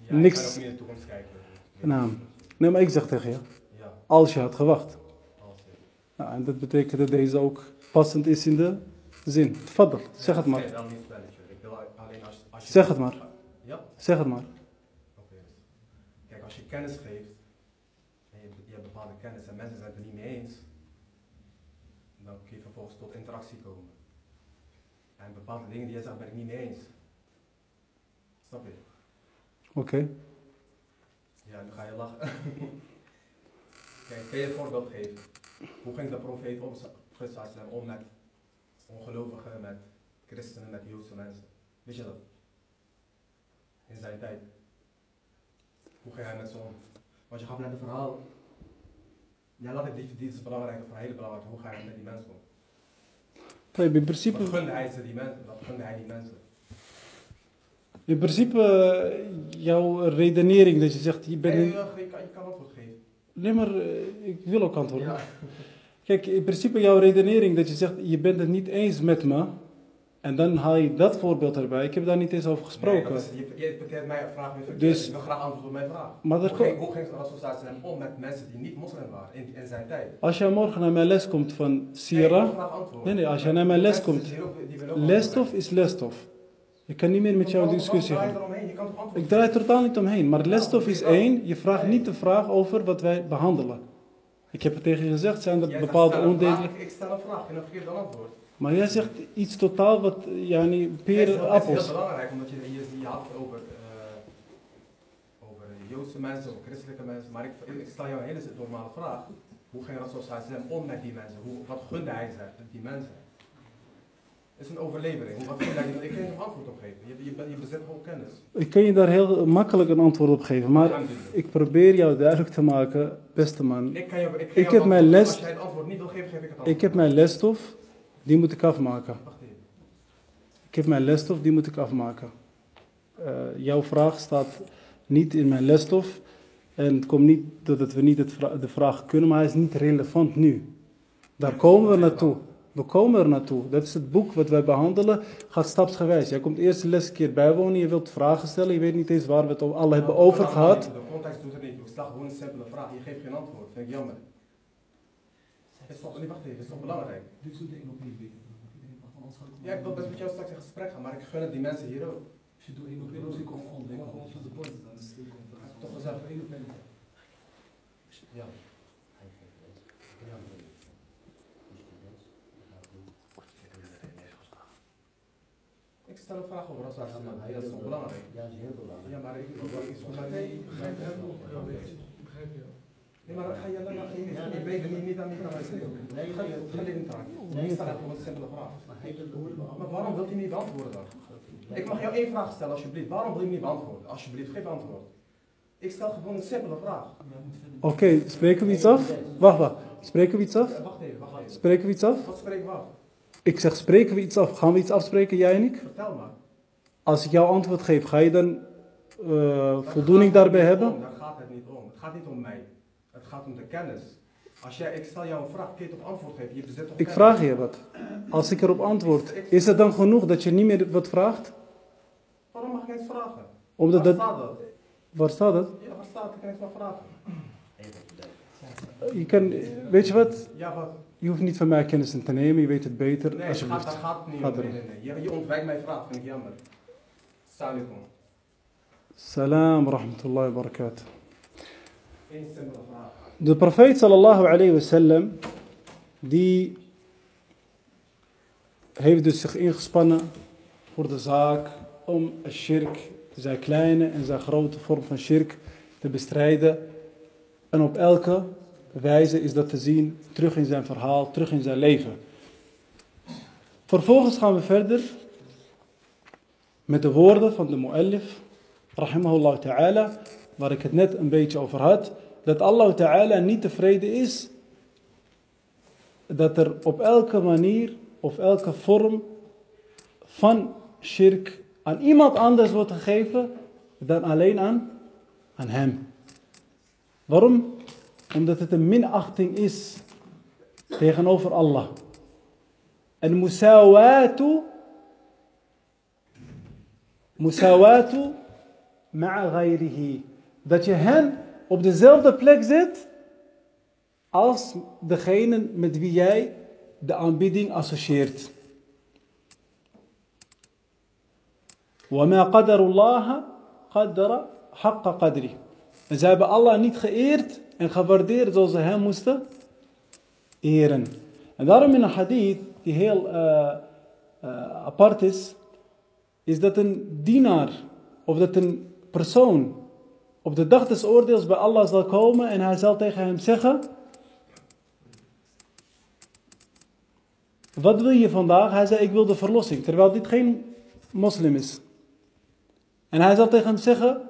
Ja, Niks. Ik ga ook niet in de toekomst kijken. Nou, nee, maar ik zeg tegen je, Ja, als je had gewacht. Nou, en dat betekent dat deze ook passend is in de zin. Faddel, zeg het maar. Nee, dan niet spelletje. Ik wil alleen als, Als je- Zeg het maar. Ja? Zeg het maar. Oké. Kijk, als je kennis geeft, en je, je hebt bepaalde kennis en mensen zijn het er niet mee eens, dan kun je vervolgens tot interactie komen. En bepaalde dingen die jij zegt, ben ik niet mee eens. Snap je? Oké. Ja, nu ga je lachen. Kijk, kun je een voorbeeld geven? Hoe ging de profeet om, om met ongelovigen, met christenen, met Joodse mensen? Weet je dat? In zijn tijd. Hoe ging hij met ze om? Want je gaf net een verhaal. Ja, laat ik die, die is belangrijk, een hele belangrijk. Hoe ga je met die mensen om? In principe, Wat gunde hij ze die mensen? Wat gunde hij die mensen? in principe jouw redenering dat je zegt, je bent... Nee, je, je kan, je kan antwoord geven. Nee, maar eh, ik wil ook antwoorden. Ja. Kijk, in principe jouw redenering dat je zegt, je bent het niet eens met me. En dan haal je dat voorbeeld erbij. Ik heb daar niet eens over gesproken. Nee, is, je, je interpreteert mijn vraag weer verkeerd. Dus- ik wil graag antwoord op mijn vraag. Maar hoe, ging, hoe ging sallam om met mensen die niet moslim waren in, in zijn tijd? Als jij morgen naar mijn les komt van Nee, Sira, antwoord. Nee, nee, als jij naar mijn les komt. lesstof is lesstof. Ik kan niet meer met jou Waarom- discussie gaan. Ik draai er totaal niet omheen, maar lesstof is één. Je vraagt niet de vraag over wat wij behandelen. Ik heb het tegen je gezegd, zijn er bepaalde een onderdelen. Ik, stel een vraag en dan dan antwoord. Maar jij zegt iets totaal wat, ja, niet Nee, het peren, Het is heel belangrijk, omdat je, je, je had het over, eh, over Joodse mensen, over christelijke mensen. Maar ik, ik stel jou een hele normale vraag. Hoe ging Rasul sallam om met die mensen? Hoe, wat gunde hij ze, die mensen? Het is een overlevering. Hoe- Wat gunde hij Ik kan je een antwoord op geven. Je, je, je bezit gewoon kennis. Ik kan je daar heel makkelijk een antwoord op geven, maar ik probeer jou duidelijk te maken, beste man. Ik, kan je, ik, heb mijn les- Als jij het antwoord niet wil geven, geef ik het antwoord. Ik heb mijn lesstof, die moet ik afmaken. Wacht even. Ik heb mijn lesstof, die moet ik afmaken. Eh, jouw vraag staat niet in mijn lesstof. En het komt niet dat we niet vra- de vraag kunnen, maar hij is niet relevant nu. Daar komen we naartoe. We komen er naartoe. Dat is het boek wat wij behandelen. Gaat stapsgewijs. Jij komt eerst de les een keer bijwonen. Je wilt vragen stellen. Je weet niet eens waar we het al hebben Nou, over gehad. De context doet het niet. Ik stel gewoon een simpele vraag. Je geeft geen antwoord. Vind ik jammer. Is toch, nee, wacht even. Is toch belangrijk? Dit is de één op één weten. Van het Ja, ik wil best met jou straks in gesprek gaan, maar ik gun het die mensen hier ook. Als je doet één op één, dan komt gewoon gewoon gewoon op de bord. Dan is het Toch gezegd. één op één. Ja. Ik stel een vraag over Rasul. Ja, dat is toch belangrijk? Ja, dat is heel belangrijk. Ja, maar ik ik- ik- ik het niet- het niet, niet niet je niet aan. Ik vraag. Maar hij wil horen Maar waarom wilt u niet beantwoorden dan? Ik mag jou één vraag stellen, alsjeblieft. Waarom wil je niet beantwoorden? Alsjeblieft, geef antwoord. Ik stel gewoon een simpele vraag. Oké, spreken we iets af? Wacht, wacht. Spreken we iets af? Ja, Wacht even, wacht even. Spreken we iets af? Wat spreek ik af? Ik zeg, spreken we iets af? Gaan we iets afspreken, jij en ik? Vertel maar. Als ik jou antwoord geef, ga je dan eh, voldoening daarbij hebben? om, Daar gaat het niet om. Het gaat niet om mij. Gaat om de kennis. Als jij, ik stel jou een vraag, kun je toch antwoord geven? Je bezit toch Ik kennis? vraag je wat. Als ik erop antwoord, is het dan genoeg dat je niet meer wat vraagt? Waarom mag ik niks vragen? Omdat Waar dat, staat dat? waar staat het? Ja, waar staat het? Ik kan niks meer vragen. Je kan, weet je wat? Ja, wat? Je hoeft niet van mij kennis te nemen, je weet het beter. Nee, gaat, daar gaat niet Ga om. door. Nee, nee, nee. Je, je ontwijkt mijn vraag, vind ik jammer. Salam. Salam rahmatullahi wa barakatuh. Eén simpele vraag. De profeet sallallahu alayhi wa sallam, die heeft dus zich ingespannen voor de zaak om shirk, zijn kleine en zijn grote vorm van shirk, te bestrijden. En op elke wijze is dat te zien, terug in zijn verhaal, terug in zijn leven. Vervolgens gaan we verder met de woorden van de mu'allif, rahimahullah ta'ala, waar ik het net een beetje over had, dat Allah ta'ala niet tevreden is dat er op elke manier of elke vorm van shirk aan iemand anders wordt gegeven dan alleen aan, aan hem. Waarom? Omdat het een minachting is tegenover Allah. En musawatu musawatu ma'a ghayrihi. Dat je hen op dezelfde plek zet als degene met wie jij de aanbidding associeert. وَمَا قَدَرُ اللَّهَ قَدَّرَ حَقَّ قَدْرِ En zij hebben Allah niet geëerd en gewaardeerd zoals ze hem moesten eren. En daarom in een hadith die heel eh, eh, apart is, is dat een dienaar of dat een persoon op de dag des oordeels bij Allah zal komen en hij zal tegen hem zeggen: Wat wil je vandaag? Hij zei: Ik wil de verlossing, terwijl dit geen moslim is. En hij zal tegen hem zeggen: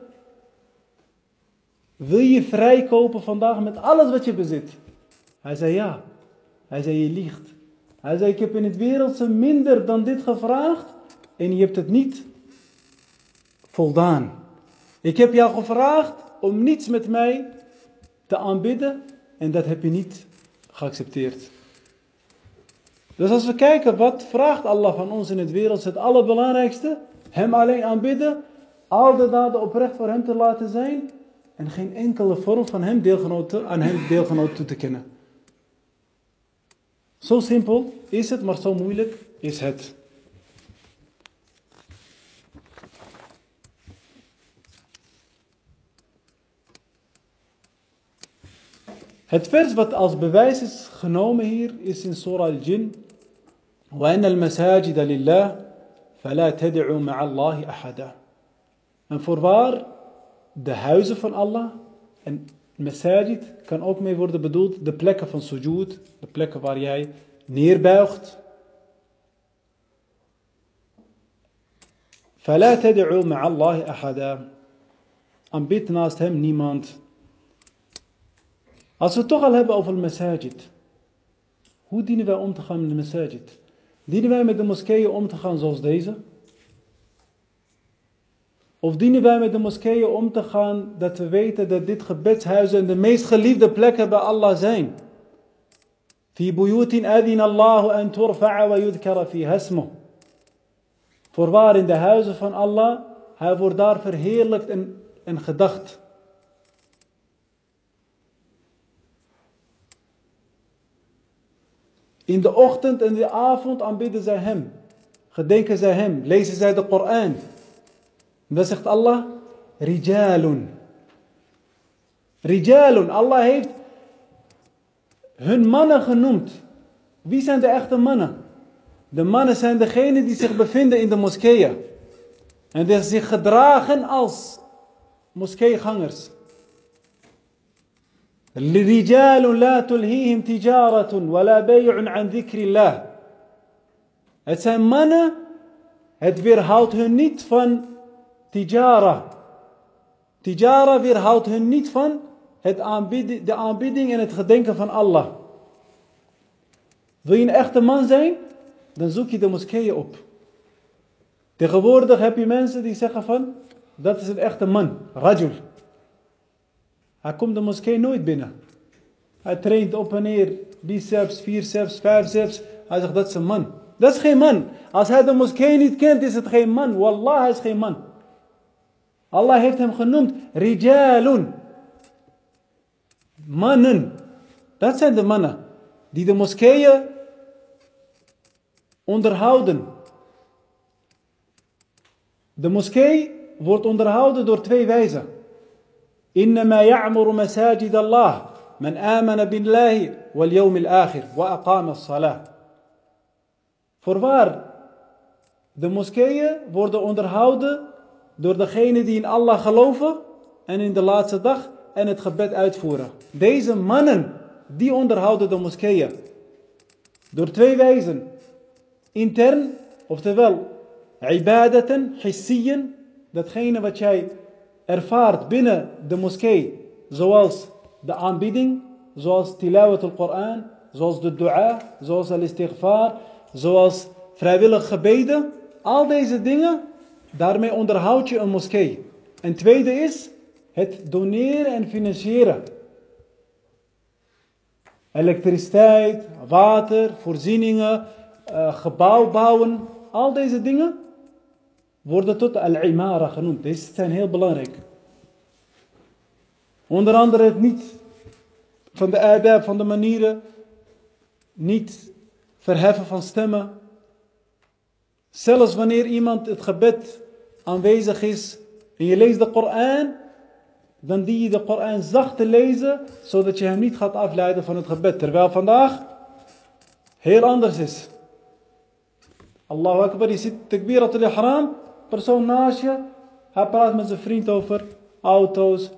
Wil je vrijkopen vandaag met alles wat je bezit? Hij zei ja. Hij zei: Je liegt. Hij zei: Ik heb in het wereldse minder dan dit gevraagd en je hebt het niet voldaan. Ik heb jou gevraagd om niets met mij te aanbidden en dat heb je niet geaccepteerd. Dus als we kijken wat vraagt Allah van ons in het wereld, het allerbelangrijkste Hem alleen aanbidden, al de daden oprecht voor Hem te laten zijn en geen enkele vorm van hem deelgenoten, aan Hem deelgenoot toe te kennen. Zo simpel is het, maar zo moeilijk is het. Het vers wat als bewijs is genomen hier is in Surah Al-Jin. وَأَنَّ الْمَسَاجِدَ لِلَّهِ فَلَا تَدْعُوا مَعَ اللَّهِ أَحَدًا En voorwaar, de huizen van Allah en masajid kan ook mee worden bedoeld de plekken van sujud, de plekken waar jij neerbuigt. فَلَا تَدْعُوا مَعَ اللَّهِ أَحَدًا Aanbid naast hem niemand. Als we het toch al hebben over de masajid. Hoe dienen wij om te gaan met de masajid? Dienen wij met de moskeeën om te gaan zoals deze? Of dienen wij met de moskeeën om te gaan dat we weten dat dit gebedshuizen de meest geliefde plekken bij Allah zijn? في بيوت أذن الله أن ترفع ويذكر فيها اسمه. Voorwaar in de huizen van Allah, hij wordt daar verheerlijkt en, en gedacht. In de ochtend en de avond aanbidden zij hem. Gedenken zij hem. Lezen zij de Koran. Dan zegt Allah, rijalun. Rijalun. Allah heeft hun mannen genoemd. Wie zijn de echte mannen? De mannen zijn degenen die zich bevinden in de moskeeën. En die zich gedragen als moskeegangers. رجال لا تلهيهم تجارة ولا بيع عن ذكر الله. Het zijn mannen, het weerhoudt hun niet van tijara. Tijara weerhoudt hun niet van het aanbidding, de aanbidding en het gedenken van Allah. Wil je een echte man zijn? Dan zoek je de moskeeën op. Tegenwoordig heb je mensen die zeggen van, dat is een echte man, rajul. Hij komt de moskee nooit binnen. Hij traint op en neer, biceps, vierceps, vijfceps. Hij zegt, dat is een man. Dat is geen man. Als hij de moskee niet kent, is het geen man. Wallah, is geen man. Allah heeft hem genoemd, rijalun. Mannen. Dat zijn de mannen die de moskeeën onderhouden. De moskee wordt onderhouden door twee wijzen. إنما يعمر مساجد الله من آمن بالله واليوم الآخر وأقام الصلاة. Voorwaar, de moskeeën worden onderhouden door degenen die in Allah geloven en in de laatste dag en het gebed uitvoeren. Deze mannen, die onderhouden de moskeeën. Door twee wijzen. Intern, oftewel, ibadatan, hissiyen, datgene wat jij ervaart binnen de moskee, zoals de aanbidding, zoals tilawat al-Quran, zoals de dua, zoals al-istighfar, zoals vrijwillig gebeden, al deze dingen, daarmee onderhoud je een moskee. En tweede is het doneren en financieren. Elektriciteit, water, voorzieningen, uh, gebouw bouwen, al deze dingen worden tot al-imara genoemd. Deze zijn heel belangrijk. Onder andere het niet van de adab, van de manieren, niet verheffen van stemmen. Zelfs wanneer iemand het gebed aanwezig is en je leest de Koran, dan dien je de Koran zacht te lezen, zodat je hem niet gaat afleiden van het gebed. Terwijl vandaag heel anders is. Allahu Akbar, je ziet takbirat al-ihram, persoon naast je, hij praat met zijn vriend over auto's.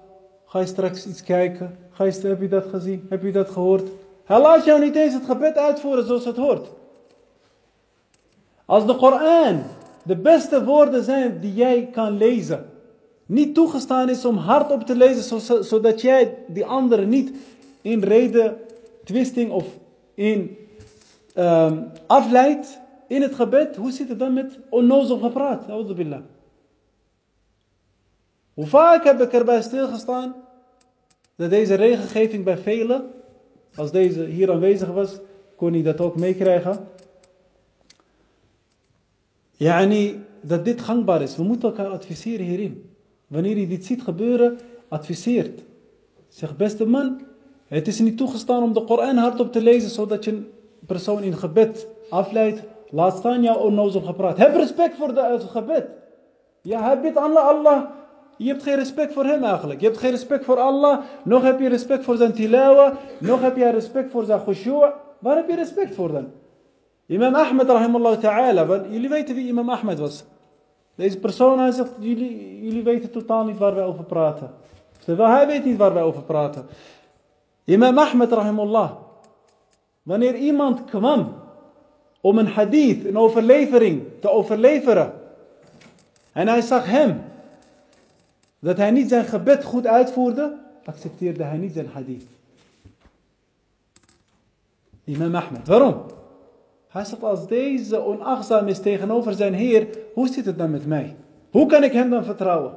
Ga je straks iets kijken? Ga je, heb je dat gezien? Heb je dat gehoord? Hij laat jou niet eens het gebed uitvoeren zoals het hoort. Als de Koran de beste woorden zijn die jij kan lezen, niet toegestaan is om hardop te lezen, zodat jij die anderen niet in reden, twisting of in um, afleidt in het gebed, hoe zit het dan met onnozel gepraat? billah. Hoe vaak heb ik erbij stilgestaan dat deze regengeving bij velen, als deze hier aanwezig was, kon hij dat ook meekrijgen. Yani, dat dit gangbaar is. We moeten elkaar adviseren hierin. Wanneer je dit ziet gebeuren, adviseert. Zeg, beste man, het is niet toegestaan om de Koran hardop te lezen, zodat je een persoon in gebed afleidt. Laat staan jouw onnozel gepraat. Heb respect voor de, het gebed. Ja, heb bidt Allah, Allah. Je hebt geen respect voor hem eigenlijk. Je hebt geen respect voor Allah. Nog heb je respect voor zijn tilawa. Nog heb je respect voor zijn khushu'. Waar heb je respect voor dan? Imam Ahmed rahimallahu ta'ala. Jullie weten wie Imam Ahmed was. Deze persoon, hij zegt, jullie, jullie weten totaal niet waar wij over praten. Terwijl hij weet niet waar wij over praten. Imam Ahmed rahimullah. Wanneer iemand kwam om een hadith, een overlevering te overleveren. En hij zag hem. Dat hij niet zijn gebed goed uitvoerde. Accepteerde hij niet zijn hadith. Imam Ahmed. Waarom? Hij zegt, als deze onachtzaam is tegenover zijn Heer, hoe zit het dan met mij? Hoe kan ik hem dan vertrouwen?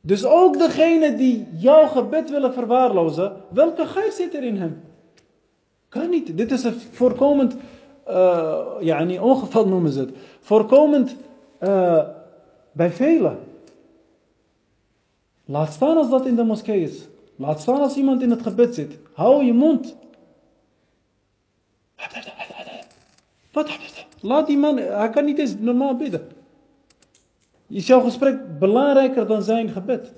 Dus ook degene die jouw gebed willen verwaarlozen, welke geest zit er in hem? Kan niet. Dit is een voorkomend, uh, ja, niet ongeval noemen ze het. Voorkomend uh, bij velen. Laat staan als dat in de moskee is. Laat staan als iemand in het gebed zit. Hou je mond. Wat? Laat die man, hij kan niet eens normaal bidden. Is jouw gesprek belangrijker dan zijn gebed?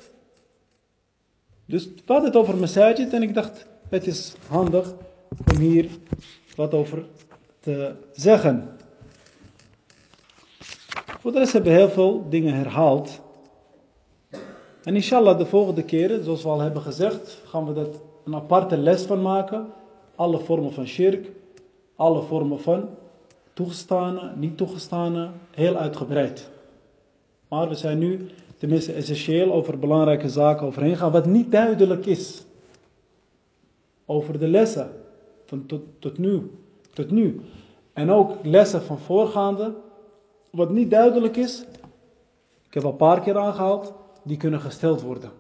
Dus we hadden het over masajid en ik dacht, het is handig om hier wat over te zeggen. Voor de rest hebben we heel veel dingen herhaald. En inshallah de volgende keren, zoals we al hebben gezegd, gaan we dat een aparte les van maken. Alle vormen van shirk, alle vormen van toegestane, niet toegestane, heel uitgebreid. Maar we zijn nu tenminste essentieel over belangrijke zaken overheen gaan, wat niet duidelijk is. Over de lessen tot, tot nu. Tot nu. En ook lessen van voorgaande, wat niet duidelijk is. Ik heb al een paar keer aangehaald, die kunnen gesteld worden.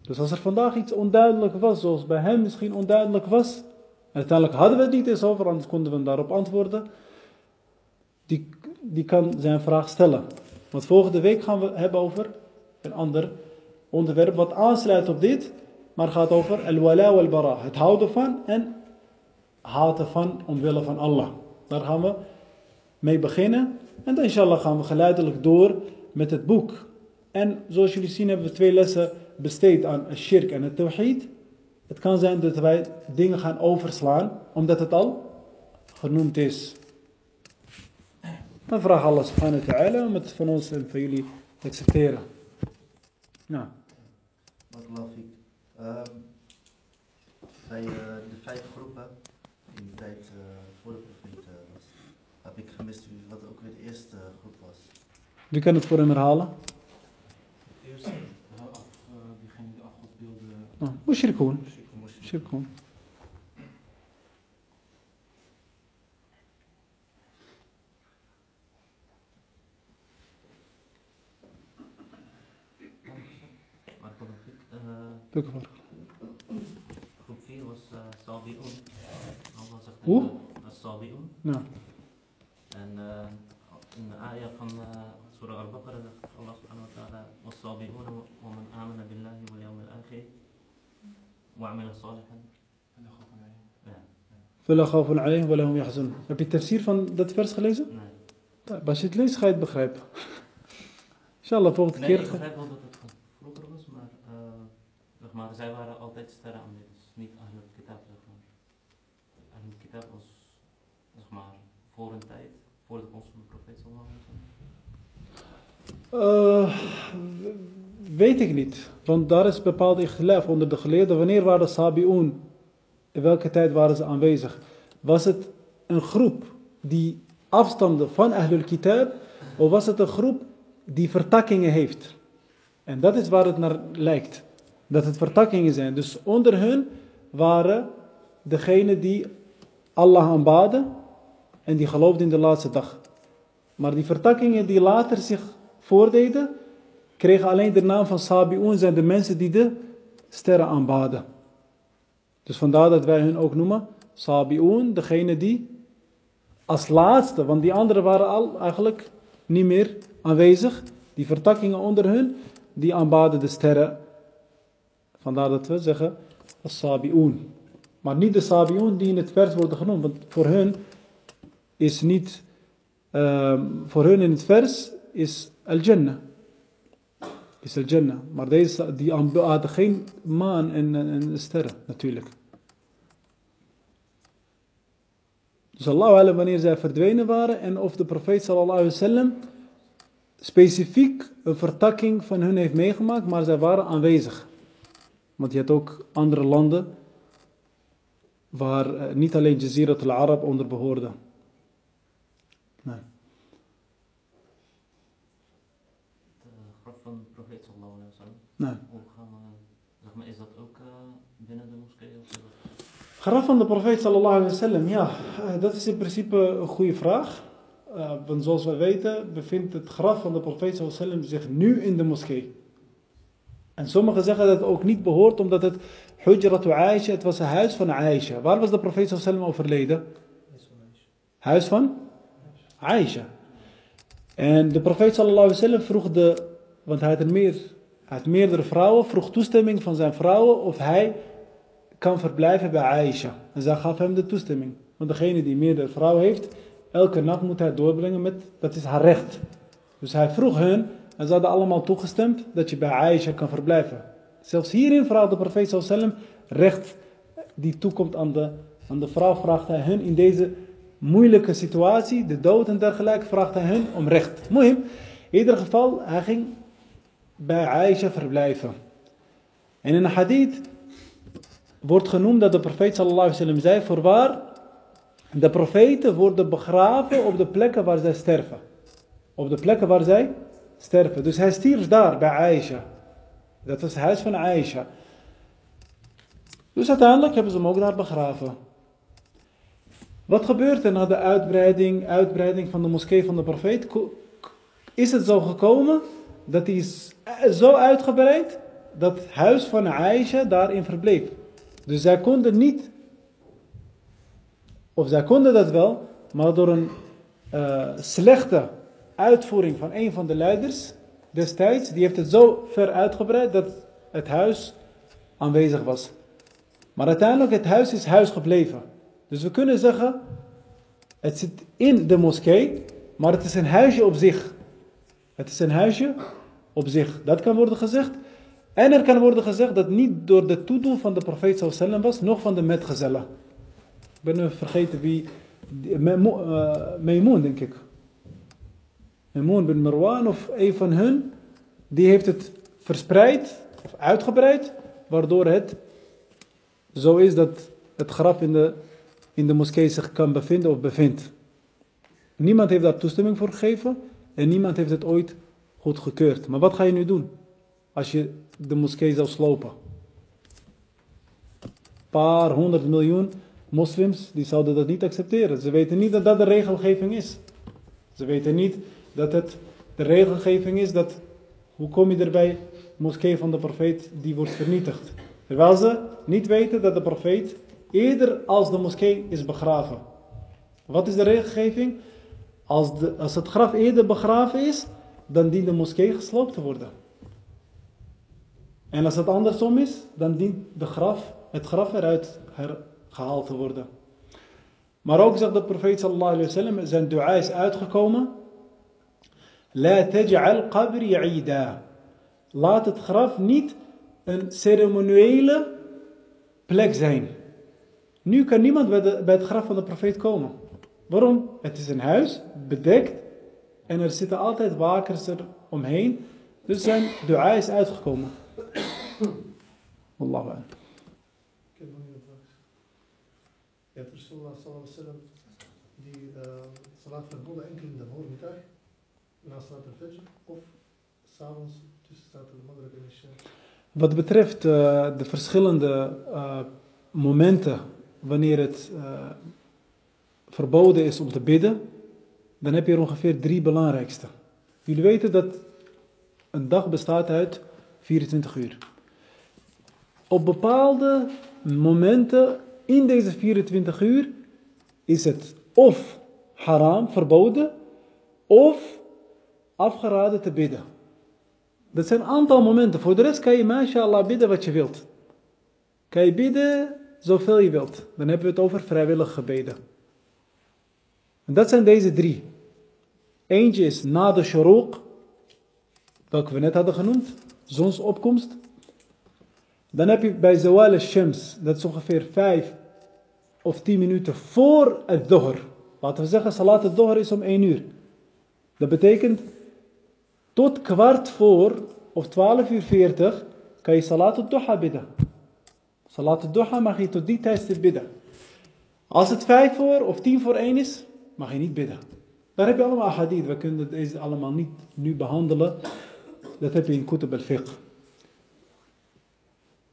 Dus als er vandaag iets onduidelijk was, zoals bij hem misschien onduidelijk was, uiteindelijk hadden we het niet eens over, anders konden we hem daarop antwoorden. Die, die kan zijn vraag stellen. Want volgende week gaan we hebben over een ander onderwerp wat aansluit op dit, maar gaat over al-wala wal-bara. Het houden van en haten van omwille van Allah. Daar gaan we mee beginnen. En dan inshallah gaan we geleidelijk door met het boek. En zoals jullie zien hebben we twee lessen besteed aan shirk en het tawhid. Het kan zijn dat wij dingen gaan overslaan, omdat het al genoemd is. Dan vraag Allah subhanahu wa ta'ala om het van ons en van jullie te accepteren. Nou. Um, bij uh, de vijf groepen, in de tijd uh, voor de profeet uh, was, heb ik gemist wat ook weer de eerste groep was. Wie kan het voor hem herhalen? De eerste, af, diegene die afgodbeelden. Oh, mushrikoon. Mushrikoon. Groep 4 was uh, Salbion. Allah En eh, in de aya van eh, uh, Surah Al-Baqarah Allah eh, subhanahu wa ta'ala was Salbion wa man amana billahi wal yawm al-akhir wa amila salihan. Fala khawfun wa. Heb je het tafsir van dat vers gelezen? Nee. Ah, Als je het leest ga je het begrijpen. Inshallah volgende keer maar zij waren altijd sterren aanbidders. Niet Ahlul Kitab, zeg maar. Ahlul Kitab was, zeg maar, voor een tijd, voor de komst van de profeet. Eh, weet ik niet. Want daar is bepaald ikhtilaf onder de geleerden. Wanneer waren de Sabi'un? In welke tijd waren ze aanwezig? Was het een groep die afstamde van Ahlul Kitab? Of was het een groep die vertakkingen heeft? En dat is waar het naar lijkt. Dat het vertakkingen zijn. Dus onder hun waren degenen die Allah aanbaden en die geloofden in de laatste dag. Maar die vertakkingen die later zich voordeden, kregen alleen de naam van Sabi'un, zijn de mensen die de sterren aanbaden. Dus vandaar dat wij hun ook noemen Sabi'un, degene die als laatste, want die anderen waren al eigenlijk niet meer aanwezig. Die vertakkingen onder hun, die aanbaden de sterren. Vandaar dat we zeggen Sabi'un. Maar niet de Sabi'un die in het vers worden genoemd, want voor hun is niet, ehm, voor hun in het vers is Al-Jannah. Is Al-Jannah. Maar deze, die aanbaden geen maan en, en, en sterren, natuurlijk. Dus Allah wanneer zij verdwenen waren en of de profeet sallallahu alaihi wasallam specifiek een vertakking van hun heeft meegemaakt, maar zij waren aanwezig. Want je had ook andere landen waar eh, niet alleen Jazirat al-Arab onder behoorde. Nee. Het eh, graf van de profeet sallallahu alaihi wasallam. Nee. Hoe gaan we, zeg maar, is dat ook eh, binnen de moskee? Graf van de profeet sallallahu alaihi wasallam, ja, eh, dat is in principe een goede vraag. Eh, want zoals wij weten bevindt het graf van de profeet sallallahu alaihi wasallam zich nu in de moskee. En sommigen zeggen dat het ook niet behoort omdat het Hujratu Aisha, het was een huis van Aisha. Waar was de profeet wasallam overleden? Huis van Aisha. En de profeet sallallahu wasallam vroeg de, want hij had, er meer, hij had meerdere vrouwen, vroeg toestemming van zijn vrouwen of hij kan verblijven bij Aisha. En zij gaf hem de toestemming. Want degene die meerdere vrouwen heeft, elke nacht moet hij doorbrengen met, dat is haar recht. Dus hij vroeg hun, en ze hadden allemaal toegestemd, dat je bij Aisha kan verblijven. Zelfs hierin vraagt de profeet wasallam recht die toekomt aan de, aan de vrouw, vraagt hij hun in deze moeilijke situatie, de dood en dergelijke, vraagt hij hun om recht. Mooi. In ieder geval, hij ging bij Aisha verblijven. En in een hadith wordt genoemd dat de profeet sallallahu alaihi wasallam zei, voorwaar, de profeten worden begraven op de plekken waar zij sterven. Op de plekken waar zij sterven. Dus hij stierf daar bij Aisha. Dat was het huis van Aisha. Dus uiteindelijk hebben ze hem ook daar begraven. Wat gebeurt er na de uitbreiding, uitbreiding van de moskee van de profeet? Is het zo gekomen dat hij is zo uitgebreid dat het huis van Aisha daarin verbleef. Dus zij konden niet, of zij konden dat wel, maar door een eh, slechte uitvoering van een van de leiders destijds, die heeft het zo ver uitgebreid dat het huis aanwezig was. Maar uiteindelijk, het huis is huis gebleven. Dus we kunnen zeggen, het zit in de moskee, maar het is een huisje op zich. Het is een huisje op zich. Dat kan worden gezegd. En er kan worden gezegd dat niet door de toedoen van de profeet wasallam was, nog van de metgezellen. Ik ben vergeten wie, Memo- eh, Meimoen denk ik. Meimoen bin Marwan of een van hun, die heeft het verspreid of uitgebreid, waardoor het zo is dat het graf in de, in de moskee zich kan bevinden of bevindt. Niemand heeft daar toestemming voor gegeven en niemand heeft het ooit goedgekeurd. Maar wat ga je nu doen als je de moskee zou slopen? Een paar honderd miljoen moslims die zouden dat niet accepteren. Ze weten niet dat dat de regelgeving is. Ze weten niet dat het de regelgeving is dat, hoe kom je erbij, moskee van de profeet die wordt vernietigd. Terwijl ze niet weten dat de profeet eerder als de moskee is begraven. Wat is de regelgeving? Als, de, als het graf eerder begraven is, dan dient de moskee gesloopt te worden. En als het andersom is, dan dient de graf, het graf eruit gehaald te worden. Maar ook zegt de profeet sallallahu alaihi wasallam, zijn dua is uitgekomen La taj'al qabri 'ida. Laat het graf niet een ceremoniële plek zijn. Nu kan niemand bij, het graf van de profeet komen. Waarom? Het is een huis, bedekt. En er zitten altijd wakers er omheen. Dus zijn dua is uitgekomen. Wallahu. Ik heb nog een vraag. Je hebt Rasulullah sallallahu alaihi wasallam die uh, salat verboden enkel in de voormiddag, na salat al-fajr, of s'avonds tussen salat al-maghrib en isha. Wat betreft eh, de verschillende eh, momenten wanneer het eh, verboden is om te bidden, dan heb je er ongeveer drie belangrijkste. Jullie weten dat een dag bestaat uit 24 uur. Op bepaalde momenten in deze 24 uur is het of haram, verboden, of afgeraden te bidden. Dat zijn een aantal momenten. Voor de rest kan je mashallah bidden wat je wilt. Kan je bidden zoveel je wilt. Dan hebben we het over vrijwillig gebeden. En dat zijn deze drie. Eentje is na de shuruq, welke we net hadden genoemd, zonsopkomst. Dan heb je bij zawal al-shams, dat is ongeveer vijf of tien minuten voor het dohr. Laten we zeggen, salat het dohr is om één uur. Dat betekent tot kwart voor of 12 uur 40 kan je salat al-duha bidden. Salat al-duha mag je tot die tijdstip bidden. Als het 5 voor of 10 voor 1 is, mag je niet bidden. Daar heb je allemaal hadith. We kunnen deze allemaal niet nu behandelen. Dat heb je in Kutub al-Fiqh.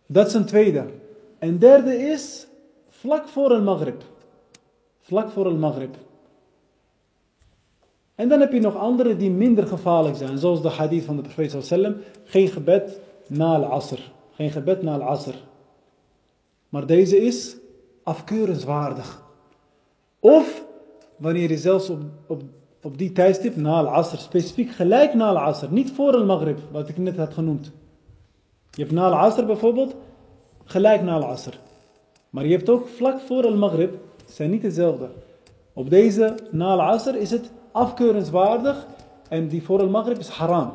Dat is een tweede. En derde is vlak voor al-Maghrib. Vlak voor al-Maghrib. En dan heb je nog andere die minder gevaarlijk zijn. Zoals de hadith van de profeet sallam. Geen gebed na al-asr. Geen gebed na al-asr. Maar deze is afkeurenswaardig. Of wanneer je zelfs op, op, op die tijdstip na al-asr, specifiek gelijk na al-asr, niet voor al-maghrib, wat ik net had genoemd. Je hebt na al-asr bijvoorbeeld, gelijk na al-asr. Maar je hebt ook vlak voor al-maghrib, zijn niet hetzelfde. Op deze na al-asr is het afkeurenswaardig en die voor al-maghrib is haram.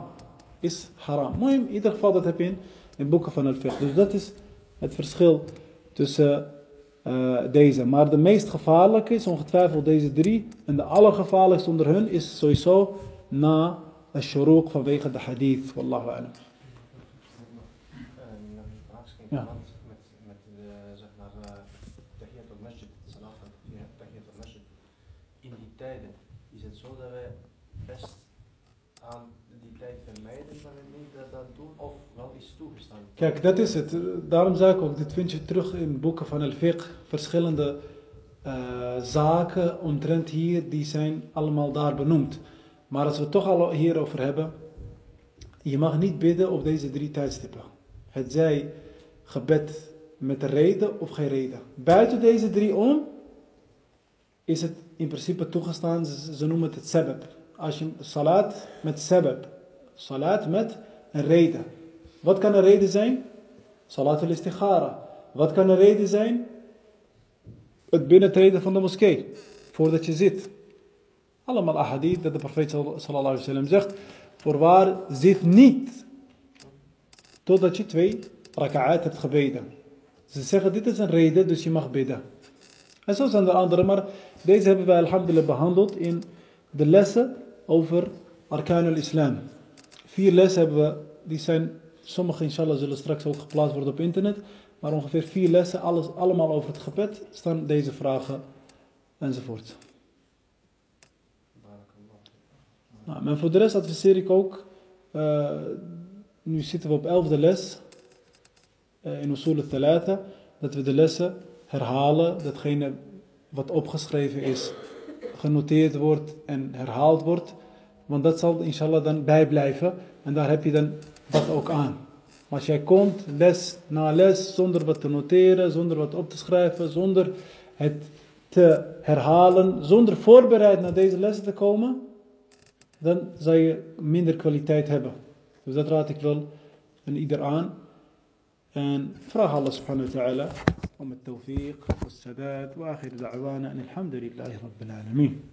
Is haram. Mooi, in ieder geval dat heb je in, in boeken van al-fiqh. Dus dat is het verschil tussen uh, deze. Maar de meest gevaarlijke is ongetwijfeld deze drie. En de allergevaarlijkste onder hun is sowieso na al-shuruq vanwege de hadith. Wallahu a'lam. En nog een vraag is geen Ja. verband met, met de, zeg maar, uh, Tahiyat al-Masjid, Salat van Tahiyat al-Masjid. In die tijden is het zo dat wij best aan die tijd vermijden dat we niet dat, dat doen, of wel is toegestaan. Kijk, dat is het. Daarom zei ik ook, dit vind je terug in boeken van al-fiqh. Verschillende uh, zaken omtrent hier, die zijn allemaal daar benoemd. Maar als we het toch al hierover hebben, je mag niet bidden op deze drie tijdstippen. Het zij gebed met reden of geen reden. Buiten deze drie om, is het in principe toegestaan, ze, noemen het het. Als je salat met sabab, salat met een reden. Wat kan een reden zijn? Salat al-istikhara. Wat kan een reden zijn? Het binnentreden van de moskee. Voordat je zit. Allemaal ahadith dat de profeet sallallahu alaihi wasallam zegt. Voorwaar, zit niet. Totdat je twee raka'at hebt gebeden. Ze zeggen dit is een reden, dus je mag bidden. En zo zijn er andere, maar deze hebben wij alhamdulillah behandeld in de lessen over Arkan al-Islam. Vier lessen hebben we, die zijn, sommige inshallah zullen straks ook geplaatst worden op internet. Maar ongeveer vier lessen, alles, allemaal over het gebed, staan deze vragen enzovoort. Nou, maar voor de rest adviseer ik ook, uh, nu zitten we op elfde les uh, in Usul al-Thalatha, dat we de lessen herhalen, datgene wat opgeschreven is, genoteerd wordt en herhaald wordt. Want dat zal inshallah dan bijblijven en daar heb je dan dat ook aan. Als jij komt, les na les, zonder wat te noteren, zonder wat op te schrijven, zonder het te herhalen, zonder voorbereid naar deze lessen te komen, dan zal je minder kwaliteit hebben. Dus dat raad ik wel aan ieder aan. En vraag Allah subhanahu wa ta'ala om het tawfiq, wa sadat, wa akhir da'wana en alhamdulillahi rabbil alamin.